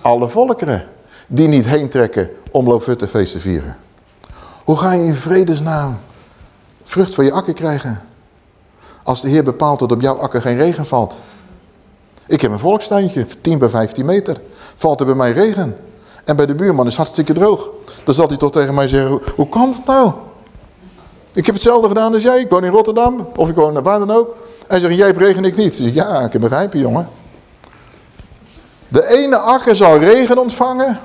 alle volkeren die niet heen trekken om Lofuttefeest te vieren. Hoe ga je in vredesnaam vrucht van je akker krijgen? Als de Heer bepaalt dat op jouw akker geen regen valt. Ik heb een volkstuintje, 10 bij 15 meter. Valt er bij mij regen. En bij de buurman is het hartstikke droog. Dan zal hij toch tegen mij zeggen, hoe kan dat nou? Ik heb hetzelfde gedaan als jij. Ik woon in Rotterdam, of ik woon waar dan ook. Hij zegt, jij hebt regen, ik niet. Ja, ik heb begrijpen, jongen. De ene akker zal regen ontvangen.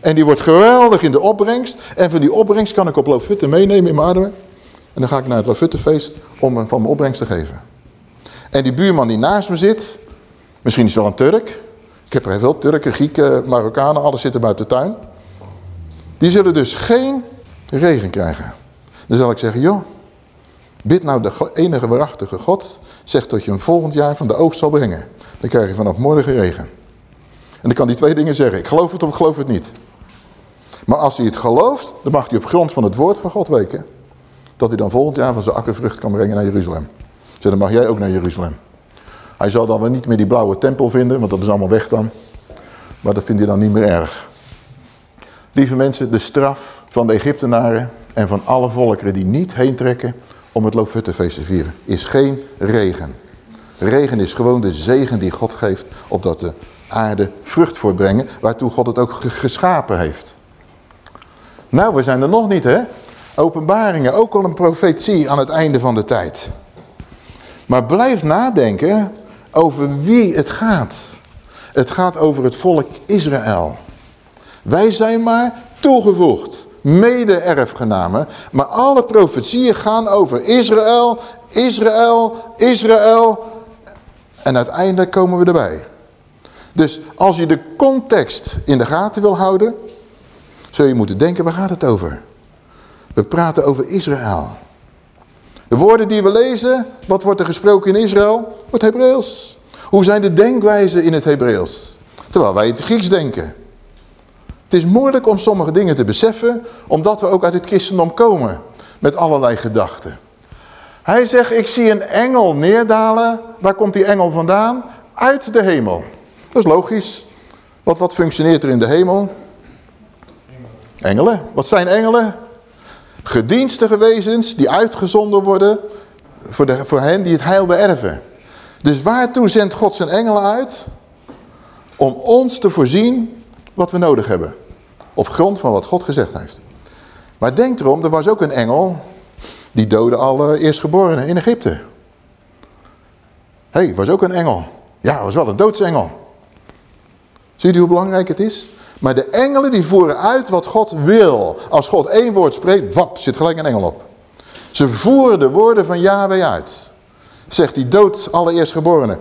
En die wordt geweldig in de opbrengst. En van die opbrengst kan ik op Lofutte meenemen in mijn armen. En dan ga ik naar het Lofuttefeest om hem van mijn opbrengst te geven. En die buurman die naast me zit, misschien is het wel een Turk. Ik heb er heel veel Turken, Grieken, Marokkanen, alles zitten buiten de tuin. Die zullen dus geen regen krijgen. Dan zal ik zeggen, joh, bid nou de enige waarachtige God, zegt dat je hem volgend jaar van de oogst zal brengen. Dan krijg je vanaf morgen regen. En dan kan hij twee dingen zeggen, ik geloof het of ik geloof het niet. Maar als hij het gelooft, dan mag hij op grond van het woord van God weten dat hij dan volgend jaar van zijn akkervrucht kan brengen naar Jeruzalem. Zeg, dan mag jij ook naar Jeruzalem. Hij zal dan wel niet meer die blauwe tempel vinden, want dat is allemaal weg dan. Maar dat vindt hij dan niet meer erg. Lieve mensen, de straf van de Egyptenaren en van alle volkeren die niet heen trekken om het Loofhuttenfeest te vieren, is geen regen. Regen is gewoon de zegen die God geeft, opdat de aarde vrucht voortbrengen, waartoe God het ook geschapen heeft. Nou, we zijn er nog niet, hè? Openbaringen, ook al een profetie aan het einde van de tijd. Maar blijf nadenken over wie het gaat. Het gaat over het volk Israël. Wij zijn maar toegevoegd, mede-erfgenamen. Maar alle profetieën gaan over Israël, Israël, Israël. En uiteindelijk komen we erbij. Dus als je de context in de gaten wil houden, zul je moeten denken, waar gaat het over? We praten over Israël. De woorden die we lezen, wat wordt er gesproken in Israël? Wordt Hebreeuws. Hoe zijn de denkwijzen in het Hebreeuws? Terwijl wij het Grieks denken. Het is moeilijk om sommige dingen te beseffen, omdat we ook uit het christendom komen. Met allerlei gedachten. Hij zegt, ik zie een engel neerdalen. Waar komt die engel vandaan? Uit de hemel. Dat is logisch. Wat, wat functioneert er in de hemel? Engelen. Wat zijn engelen? Gedienstige wezens die uitgezonden worden voor, de, voor hen die het heil beërven. Dus waartoe zendt God zijn engelen uit? Om ons te voorzien wat we nodig hebben. Op grond van wat God gezegd heeft. Maar denk erom, er was ook een engel die doodde alle eerstgeborenen in Egypte. Hé, hey, was ook een engel. Ja, was wel een doodsengel. Ziet u hoe belangrijk het is? Maar de engelen die voeren uit wat God wil. Als God één woord spreekt, wap, zit gelijk een engel op. Ze voeren de woorden van Yahweh uit. Zegt die dood alle eerstgeborenen.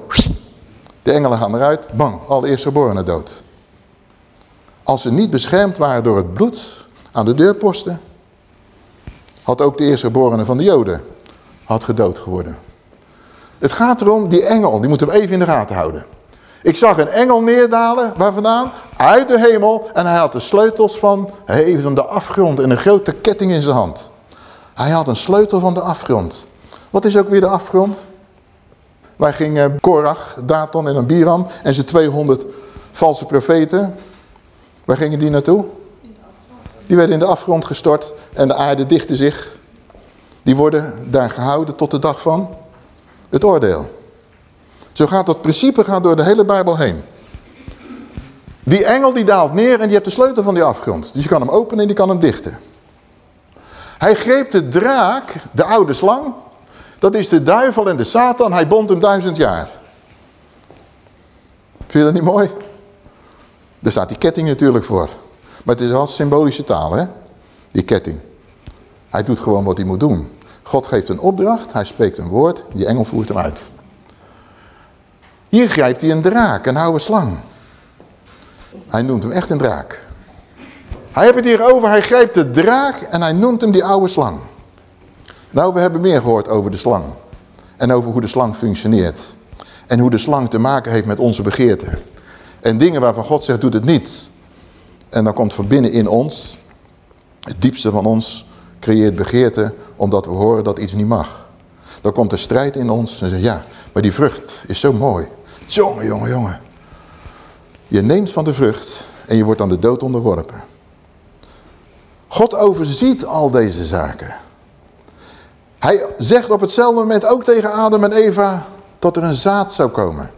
De engelen gaan eruit, bang, alle eerstgeborenen dood. Als ze niet beschermd waren door het bloed aan de deurposten, had ook de eerstgeborene van de joden had gedood geworden. Het gaat erom, die engel, die moeten we even in de gaten houden. Ik zag een engel neerdalen, waar vandaan? Uit de hemel. En hij had de sleutels van, van de afgrond en een grote ketting in zijn hand. Hij had een sleutel van de afgrond. Wat is ook weer de afgrond? Wij gingen Korach, Datan en Abiram en zijn 200 valse profeten. Waar gingen die naartoe? Die werden in de afgrond gestort en de aarde dichtte zich. Die worden daar gehouden tot de dag van het oordeel. Zo gaat dat principe gaat door de hele Bijbel heen. Die engel die daalt neer en die heeft de sleutel van die afgrond. Dus je kan hem openen en die kan hem dichten. Hij greep de draak, de oude slang. Dat is de duivel en de Satan. Hij bond hem duizend jaar. Vind je dat niet mooi? Daar staat die ketting natuurlijk voor. Maar het is wel symbolische taal, hè? Die ketting. Hij doet gewoon wat hij moet doen. God geeft een opdracht, hij spreekt een woord, die engel voert hem uit. Hier grijpt hij een draak, een oude slang. Hij noemt hem echt een draak. Hij heeft het hier over, hij grijpt de draak en hij noemt hem die oude slang. Nou, we hebben meer gehoord over de slang. En over hoe de slang functioneert. En hoe de slang te maken heeft met onze begeerten. En dingen waarvan God zegt, doet het niet. En dan komt van binnen in ons, het diepste van ons, creëert begeerte omdat we horen dat iets niet mag. Dan komt er strijd in ons en zegt, ja, maar die vrucht is zo mooi. Jongen, jongen, jongen. Je neemt van de vrucht en je wordt aan de dood onderworpen. God overziet al deze zaken. Hij zegt op hetzelfde moment ook tegen Adam en Eva dat er een zaad zou komen.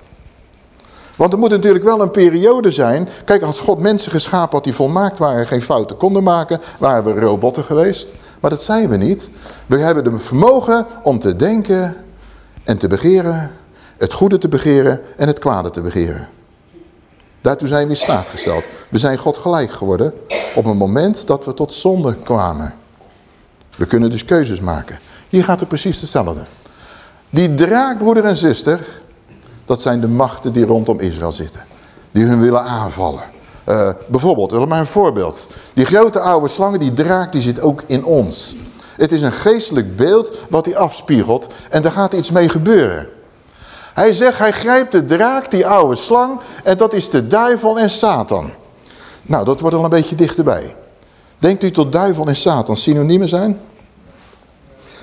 Want er moet natuurlijk wel een periode zijn. Kijk, als God mensen geschapen had die volmaakt waren, geen fouten konden maken, waren we robotten geweest. Maar dat zijn we niet. We hebben het vermogen om te denken en te begeren, het goede te begeren en het kwade te begeren. Daartoe zijn we in staat gesteld. We zijn God gelijk geworden op het moment dat we tot zonde kwamen. We kunnen dus keuzes maken. Hier gaat het precies hetzelfde. Die draak, broeder en zuster, dat zijn de machten die rondom Israël zitten. Die hun willen aanvallen. Uh, bijvoorbeeld, maar een voorbeeld. Die grote oude slangen, die draak, die zit ook in ons. Het is een geestelijk beeld wat hij afspiegelt en daar gaat iets mee gebeuren. Hij zegt, hij grijpt de draak, die oude slang, en dat is de duivel en Satan. Nou, dat wordt al een beetje dichterbij. Denkt u tot duivel en Satan synoniemen zijn?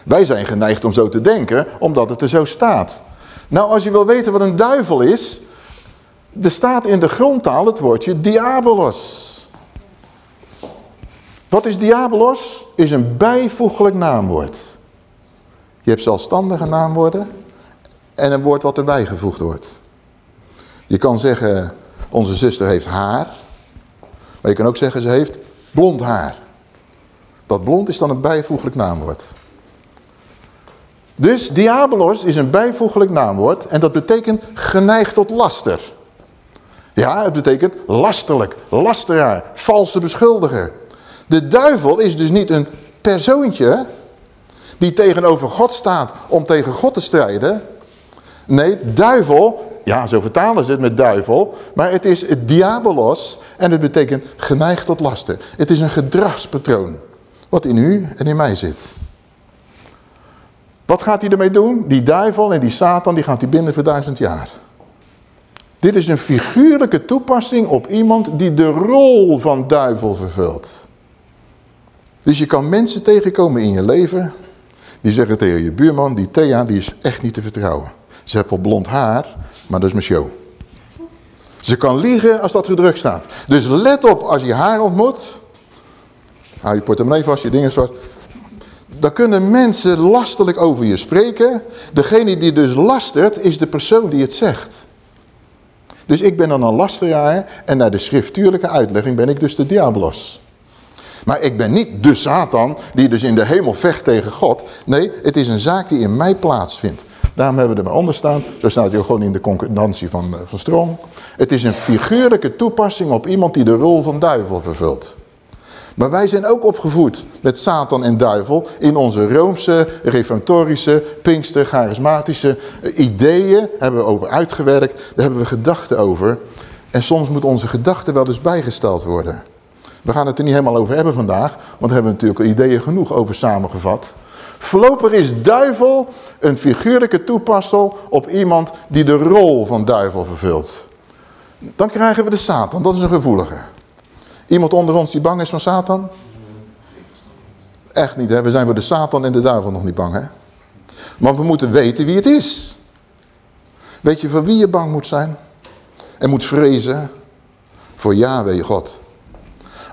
Wij zijn geneigd om zo te denken, omdat het er zo staat. Nou, als je wil weten wat een duivel is, er staat in de grondtaal het woordje diabolos. Wat is diabolos? Is een bijvoeglijk naamwoord. Je hebt zelfstandige naamwoorden en een woord wat erbij gevoegd wordt. Je kan zeggen, onze zuster heeft haar. Maar je kan ook zeggen, ze heeft blond haar. Dat blond is dan een bijvoeglijk naamwoord. Dus diabolos is een bijvoeglijk naamwoord en dat betekent geneigd tot laster. Ja, het betekent lasterlijk, lasteraar, valse beschuldiger. De duivel is dus niet een persoontje die tegenover God staat om tegen God te strijden. Nee, duivel, ja zo vertalen ze het met duivel, maar het is diabolos en het betekent geneigd tot laster. Het is een gedragspatroon wat in u en in mij zit. Wat gaat hij ermee doen? Die duivel en die Satan, die gaat hij binnen voor duizend jaar. Dit is een figuurlijke toepassing op iemand die de rol van duivel vervult. Dus je kan mensen tegenkomen in je leven, die zeggen tegen je buurman, die Thea, die is echt niet te vertrouwen. Ze heeft wel blond haar, maar dat is mijn show. Ze kan liegen als dat gedrukt staat. Dus let op als je haar ontmoet. Hou je portemonnee vast, je dingen vast. Dan kunnen mensen lastelijk over je spreken. Degene die dus lastert is de persoon die het zegt. Dus ik ben dan een lasteraar en naar de schriftuurlijke uitlegging ben ik dus de diabolos. Maar ik ben niet de Satan die dus in de hemel vecht tegen God. Nee, het is een zaak die in mij plaatsvindt. Daarom hebben we er maar onder staan. Zo staat hij ook gewoon in de concordantie van, eh, van Strong. Het is een figuurlijke toepassing op iemand die de rol van duivel vervult. Maar wij zijn ook opgevoed met Satan en duivel in onze Roomse, reformatorische, pinkster, charismatische eh, ideeën. Hebben we over uitgewerkt, daar hebben we gedachten over. En soms moet onze gedachten wel eens bijgesteld worden. We gaan het er niet helemaal over hebben vandaag, want daar hebben we natuurlijk ideeën genoeg over samengevat. Voorlopig is duivel een figuurlijke toepassel op iemand die de rol van duivel vervult. Dan krijgen we de Satan, dat is een gevoelige. Iemand onder ons die bang is van Satan? Echt niet, hè? we zijn voor de Satan en de duivel nog niet bang. Hè? Maar we moeten weten wie het is. Weet je voor wie je bang moet zijn? En moet vrezen? Voor Yahweh God.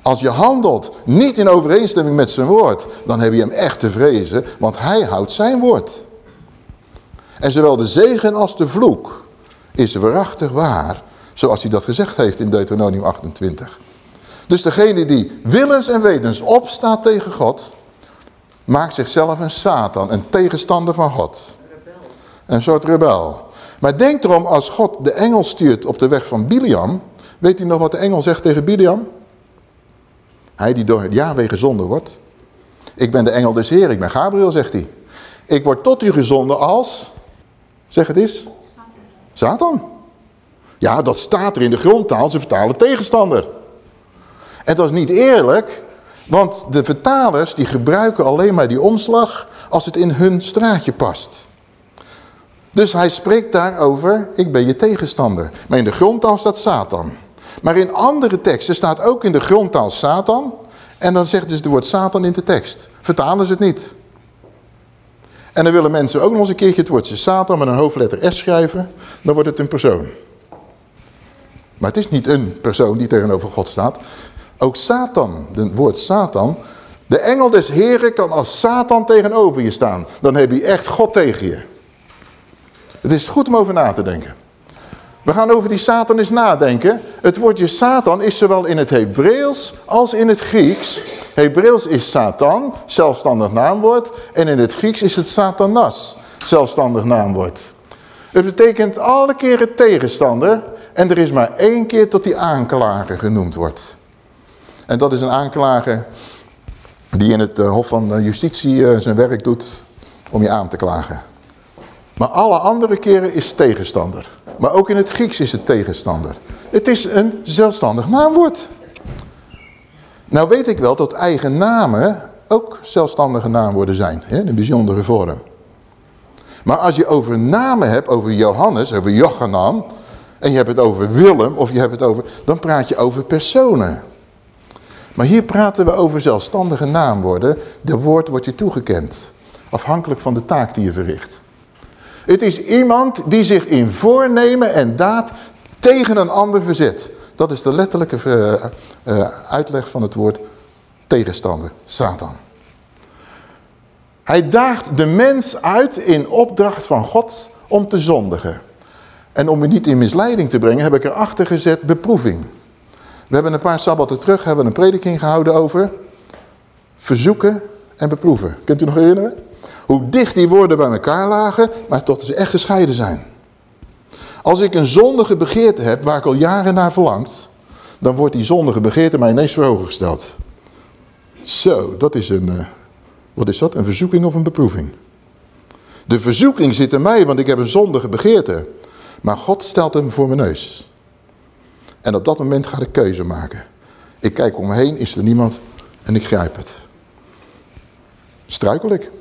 Als je handelt niet in overeenstemming met zijn woord, dan heb je hem echt te vrezen, want hij houdt zijn woord. En zowel de zegen als de vloek is waarachtig waar, zoals hij dat gezegd heeft in Deuteronomium 28. Dus degene die willens en wetens opstaat tegen God, maakt zichzelf een Satan, een tegenstander van God. Een soort rebel. Maar denk erom, als God de engel stuurt op de weg van Biliam, weet u nog wat de engel zegt tegen Biliam? Hij die door het Yahweh gezonden wordt. Ik ben de engel des Heer, ik ben Gabriel, zegt hij. Ik word tot u gezonden als, zeg het eens, Satan. Ja, dat staat er in de grondtaal, ze vertalen tegenstander. Dat is niet eerlijk, Want de vertalers die gebruiken alleen maar die omslag als het in hun straatje past. Dus hij spreekt daarover, ik ben je tegenstander. Maar in de grondtaal staat Satan. Maar in andere teksten staat ook in de grondtaal Satan. En dan zegt dus het woord Satan in de tekst. Vertalen ze het niet. En dan willen mensen ook nog eens een keertje het woordje Satan met een hoofdletter S schrijven. Dan wordt het een persoon. Maar het is niet een persoon die tegenover God staat. Ook Satan, het woord Satan. De engel des Heren kan als Satan tegenover je staan. Dan heb je echt God tegen je. Het is goed om over na te denken. We gaan over die Satan eens nadenken. Het woordje Satan is zowel in het Hebreeuws als in het Grieks. Hebreeuws is Satan, zelfstandig naamwoord. En in het Grieks is het Satanas, zelfstandig naamwoord. Het betekent alle keren tegenstander. En er is maar één keer tot die aanklager genoemd wordt. En dat is een aanklager die in het eh, Hof van Justitie eh, zijn werk doet om je aan te klagen. Maar alle andere keren is tegenstander. Maar ook in het Grieks is het tegenstander. Het is een zelfstandig naamwoord. Nou weet ik wel dat eigen namen ook zelfstandige naamwoorden zijn. In een bijzondere vorm. Maar als je over namen hebt, over Johannes, over Jochanan... en je hebt het over Willem of je hebt het over... dan praat je over personen. Maar hier praten we over zelfstandige naamwoorden. De woord wordt je toegekend. Afhankelijk van de taak die je verricht. Het is iemand die zich in voornemen en daad tegen een ander verzet. Dat is de letterlijke uh, uh, uitleg van het woord tegenstander, Satan. Hij daagt de mens uit in opdracht van God om te zondigen. En om je niet in misleiding te brengen heb ik erachter gezet beproeving. We hebben een paar sabbaten terug hebben een prediking gehouden over verzoeken en beproeven. Kunt u nog herinneren? Hoe dicht die woorden bij elkaar lagen, maar tot ze echt gescheiden zijn. Als ik een zondige begeerte heb, waar ik al jaren naar verlangt, dan wordt die zondige begeerte mij ineens verhogen gesteld. Zo, dat is een, uh, wat is dat? Een verzoeking of een beproeving? De verzoeking zit in mij, want ik heb een zondige begeerte. Maar God stelt hem voor mijn neus. En op dat moment ga ik keuze maken. Ik kijk om me heen, is er niemand en ik grijp het. Struikel ik.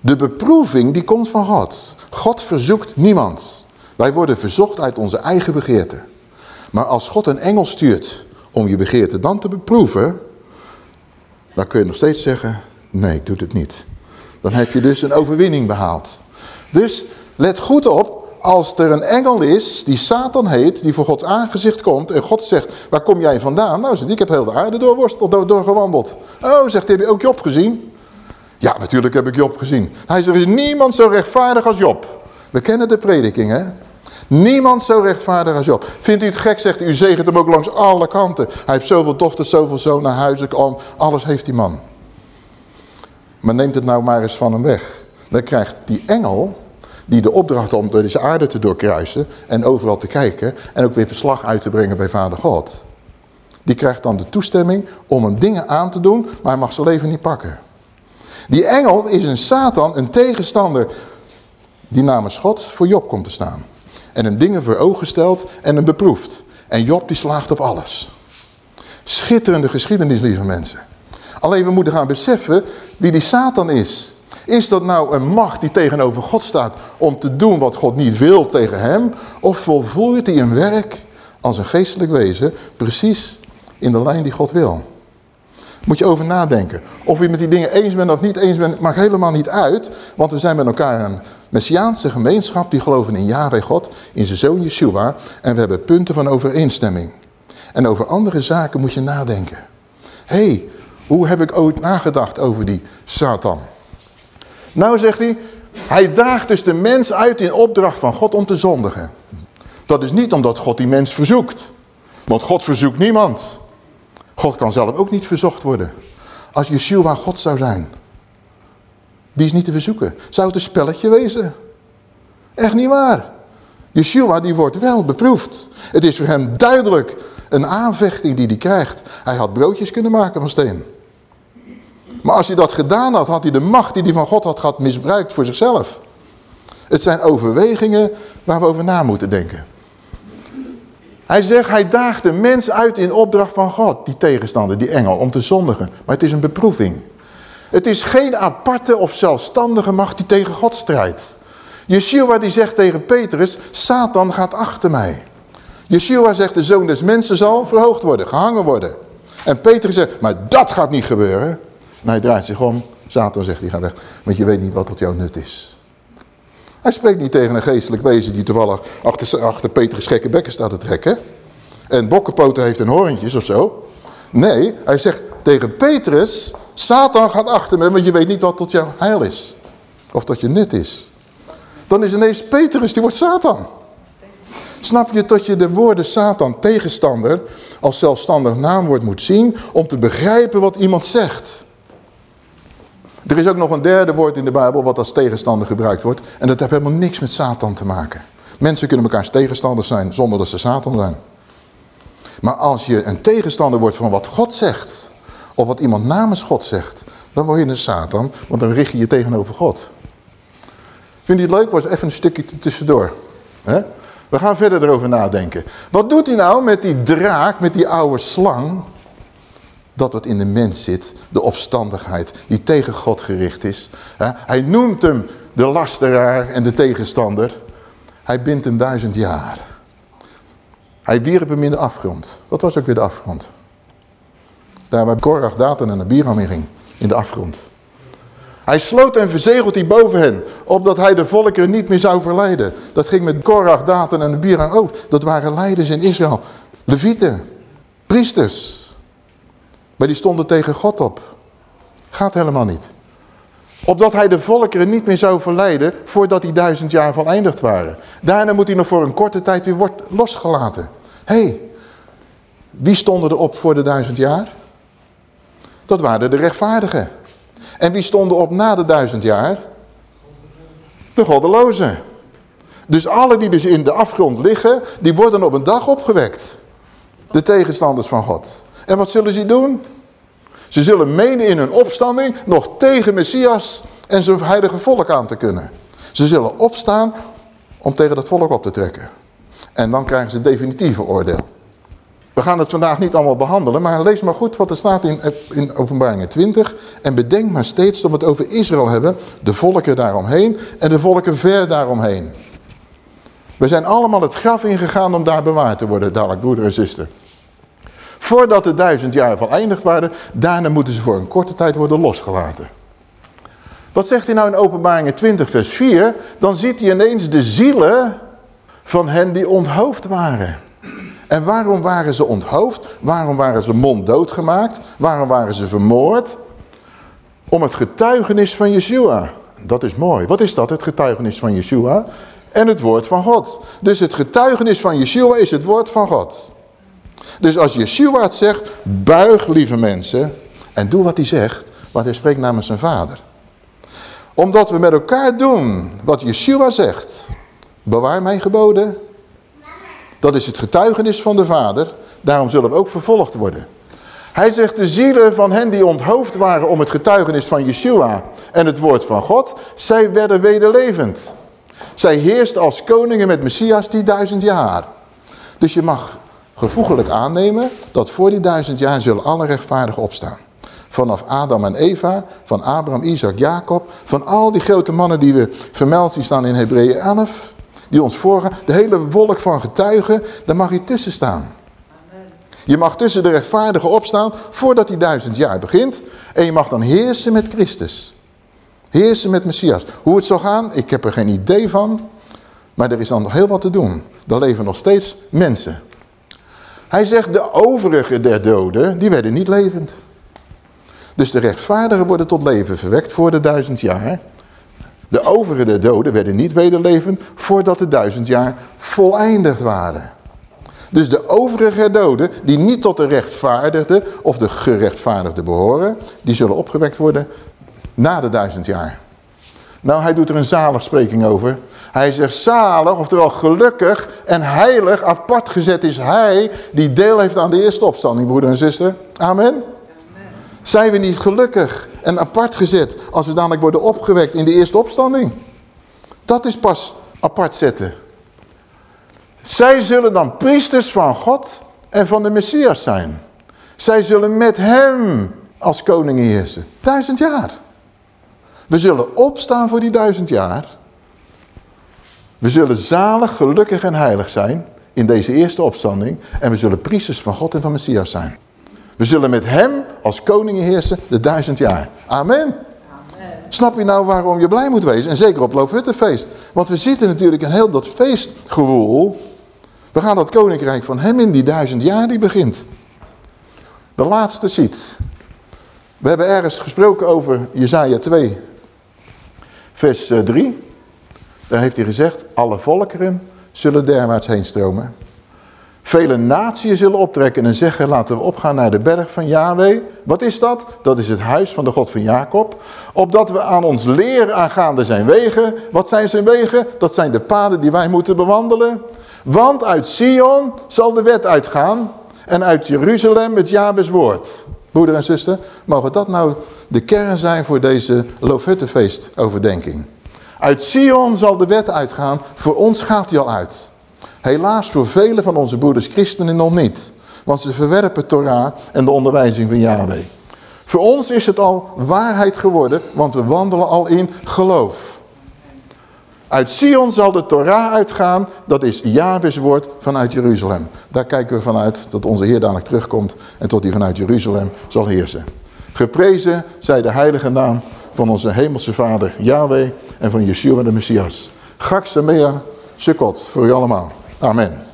De beproeving die komt van God. God verzoekt niemand. Wij worden verzocht uit onze eigen begeerte. Maar als God een engel stuurt om je begeerte dan te beproeven, dan kun je nog steeds zeggen, nee, ik doe het niet. Dan heb je dus een overwinning behaald. Dus let goed op, als er een engel is die Satan heet, die voor Gods aangezicht komt en God zegt, waar kom jij vandaan? Nou, zegt ik heb heel de aarde doorworsteld, door, doorgewandeld. Oh, zegt hij, heb je ook Job gezien? Ja, natuurlijk heb ik Job gezien. Hij zegt, er is niemand zo rechtvaardig als Job. We kennen de prediking, hè? Niemand zo rechtvaardig als Job. Vindt u het gek, zegt u, zegent hem ook langs alle kanten. Hij heeft zoveel dochters, zoveel naar huizen. Alles heeft die man. Maar neemt het nou maar eens van hem weg. Dan krijgt die engel, die de opdracht om deze aarde te doorkruisen en overal te kijken en ook weer verslag uit te brengen bij vader God. Die krijgt dan de toestemming om hem dingen aan te doen, maar hij mag zijn leven niet pakken. Die engel is een Satan, een tegenstander die namens God voor Job komt te staan. En hem dingen voor ogen stelt en hem beproeft. En Job die slaagt op alles. Schitterende geschiedenis, lieve mensen. Alleen we moeten gaan beseffen wie die Satan is. Is dat nou een macht die tegenover God staat om te doen wat God niet wil tegen hem? Of volvoert hij een werk als een geestelijk wezen precies in de lijn die God wil? Moet je over nadenken. Of je met die dingen eens bent of niet eens bent, maakt helemaal niet uit. Want we zijn met elkaar een Messiaanse gemeenschap die geloven in Yahweh God, in zijn zoon Yeshua. En we hebben punten van overeenstemming. En over andere zaken moet je nadenken. Hé, hey, hoe heb ik ooit nagedacht over die Satan? Nou zegt hij, hij daagt dus de mens uit in opdracht van God om te zondigen. Dat is niet omdat God die mens verzoekt. Want God verzoekt niemand. God kan zelf ook niet verzocht worden. Als Yeshua God zou zijn. Die is niet te verzoeken. Zou het een spelletje wezen? Echt niet waar. Yeshua die wordt wel beproefd. Het is voor hem duidelijk een aanvechting die hij krijgt. Hij had broodjes kunnen maken van steen. Maar als hij dat gedaan had, had hij de macht die hij van God had gehad misbruikt voor zichzelf. Het zijn overwegingen waar we over na moeten denken. Hij zegt, hij daagt de mens uit in opdracht van God, die tegenstander, die engel, om te zondigen. Maar het is een beproeving. Het is geen aparte of zelfstandige macht die tegen God strijdt. Yeshua die zegt tegen Petrus, Satan gaat achter mij. Yeshua zegt, de zoon des mensen zal verhoogd worden, gehangen worden. En Petrus zegt, maar dat gaat niet gebeuren. En hij draait zich om, Satan zegt, die gaat weg. Want je weet niet wat tot jouw nut is. Hij spreekt niet tegen een geestelijk wezen die toevallig achter, achter Petrus gekke bekken staat te trekken. En bokkenpoten heeft en horentjes of zo. Nee, hij zegt tegen Petrus, Satan gaat achter me, want je weet niet wat tot jouw heil is. Of tot je nut is. Dan is ineens Petrus, die wordt Satan. Snap je dat je de woorden Satan, tegenstander, als zelfstandig naamwoord moet zien om te begrijpen wat iemand zegt. Er is ook nog een derde woord in de Bijbel wat als tegenstander gebruikt wordt. En dat heeft helemaal niks met Satan te maken. Mensen kunnen elkaars tegenstanders zijn zonder dat ze Satan zijn. Maar als je een tegenstander wordt van wat God zegt, of wat iemand namens God zegt, dan word je een Satan, want dan richt je je tegenover God. Vind je het leuk? Was even een stukje tussendoor. We gaan verder erover nadenken. Wat doet hij nou met die draak, met die oude slang? Dat wat in de mens zit, de opstandigheid die tegen God gericht is. Hij noemt hem de lasteraar en de tegenstander. Hij bindt hem duizend jaar. Hij wierp hem in de afgrond. Wat was ook weer de afgrond? Daar waar Korach, Datan en Abiram in ging. In de afgrond. Hij sloot en verzegelt die boven hen, opdat hij de volkeren niet meer zou verleiden. Dat ging met Korach, Datan en Abiram ook. Dat waren leiders in Israël. Levieten, priesters. Maar die stonden tegen God op. Gaat helemaal niet. Opdat hij de volkeren niet meer zou verleiden voordat die duizend jaar voleindigd waren. Daarna moet hij nog voor een korte tijd weer wordt losgelaten. Hé, hey, wie stonden er op voor de duizend jaar? Dat waren de rechtvaardigen. En wie stonden op na de duizend jaar? De goddelozen. Dus alle die dus in de afgrond liggen, die worden op een dag opgewekt. De tegenstanders van God. En wat zullen ze doen? Ze zullen menen in hun opstanding nog tegen Messias en zijn heilige volk aan te kunnen. Ze zullen opstaan om tegen dat volk op te trekken. En dan krijgen ze definitieve oordeel. We gaan het vandaag niet allemaal behandelen, maar lees maar goed wat er staat in, in openbaringen 20. En bedenk maar steeds dat we het over Israël hebben, de volken daaromheen en de volken ver daaromheen. We zijn allemaal het graf ingegaan om daar bewaard te worden, dadelijk broeder en zuster. Voordat de duizend jaar voleindigd waren, daarna moeten ze voor een korte tijd worden losgelaten. Wat zegt hij nou in openbaringen 20 vers 4? Dan ziet hij ineens de zielen van hen die onthoofd waren. En waarom waren ze onthoofd? Waarom waren ze monddood gemaakt? Waarom waren ze vermoord? Om het getuigenis van Yeshua. Dat is mooi. Wat is dat, het getuigenis van Yeshua? En het woord van God. Dus het getuigenis van Yeshua is het woord van God. Dus als Yeshua het zegt, buig lieve mensen en doe wat hij zegt, want hij spreekt namens zijn vader. Omdat we met elkaar doen wat Yeshua zegt, bewaar mijn geboden. Dat is het getuigenis van de vader, daarom zullen we ook vervolgd worden. Hij zegt de zielen van hen die onthoofd waren om het getuigenis van Yeshua en het woord van God, zij werden wederlevend. Zij heerst als koningen met Messias die duizend jaar. Dus je mag gevoegelijk aannemen dat voor die duizend jaar zullen alle rechtvaardigen opstaan. Vanaf Adam en Eva, van Abraham, Isaac, Jacob, van al die grote mannen die we vermeld zien staan in Hebreeën 11, die ons voorgaan, de hele wolk van getuigen, daar mag je tussen staan. Je mag tussen de rechtvaardigen opstaan voordat die duizend jaar begint. En je mag dan heersen met Christus. Heersen met Messias. Hoe het zal gaan, ik heb er geen idee van. Maar er is dan nog heel wat te doen. Er leven nog steeds mensen. Hij zegt de overige der doden, die werden niet levend. Dus de rechtvaardigen worden tot leven verwekt voor de duizend jaar. De overige der doden werden niet wederlevend voordat de duizend jaar voleindigd waren. Dus de overige doden die niet tot de rechtvaardigde of de gerechtvaardigde behoren, die zullen opgewekt worden na de duizend jaar. Nou, hij doet er een zaligspreking over. Hij zegt zalig, oftewel gelukkig en heilig, apart gezet is hij die deel heeft aan de eerste opstanding, broeder en zuster. Amen. Zijn we niet gelukkig en apart gezet als we dadelijk worden opgewekt in de eerste opstanding? Dat is pas apart zetten. Zij zullen dan priesters van God en van de Messias zijn. Zij zullen met hem als koning heersen. Duizend jaar. We zullen opstaan voor die duizend jaar. We zullen zalig, gelukkig en heilig zijn in deze eerste opstanding. En we zullen priesters van God en van Messias zijn. We zullen met hem als koning heersen de duizend jaar. Amen. Amen. Snap je nou waarom je blij moet wezen? En zeker op Loofhuttenfeest. Want we zitten natuurlijk in heel dat feestgewoel. We gaan dat koninkrijk van hem in die duizend jaar die begint. De laatste ziet. We hebben ergens gesproken over Jezaja 2, vers 3. Eh, Daar heeft hij gezegd, alle volkeren zullen derwaarts heen stromen. Vele naties zullen optrekken en zeggen, laten we opgaan naar de berg van Yahweh. Wat is dat? Dat is het huis van de God van Jacob. Opdat we aan ons leren aangaande zijn wegen. Wat zijn zijn wegen? Dat zijn de paden die wij moeten bewandelen. Want uit Sion zal de wet uitgaan en uit Jeruzalem het Jabes woord. Broeder en zuster, mogen dat nou de kern zijn voor deze Loofhuttenfeest overdenking. Uit Sion zal de wet uitgaan, voor ons gaat die al uit. Helaas voor vele van onze broeders christenen nog niet. Want ze verwerpen Torah en de onderwijzing van Yahweh. Voor ons is het al waarheid geworden, want we wandelen al in geloof. Uit Sion zal de Torah uitgaan, dat is Jahweh's woord vanuit Jeruzalem. Daar kijken we vanuit dat onze Heer dadelijk terugkomt en tot hij vanuit Jeruzalem zal heersen. Geprezen zij de heilige naam van onze hemelse vader Yahweh en van Yeshua de Messias. Gak voor u allemaal. Amen.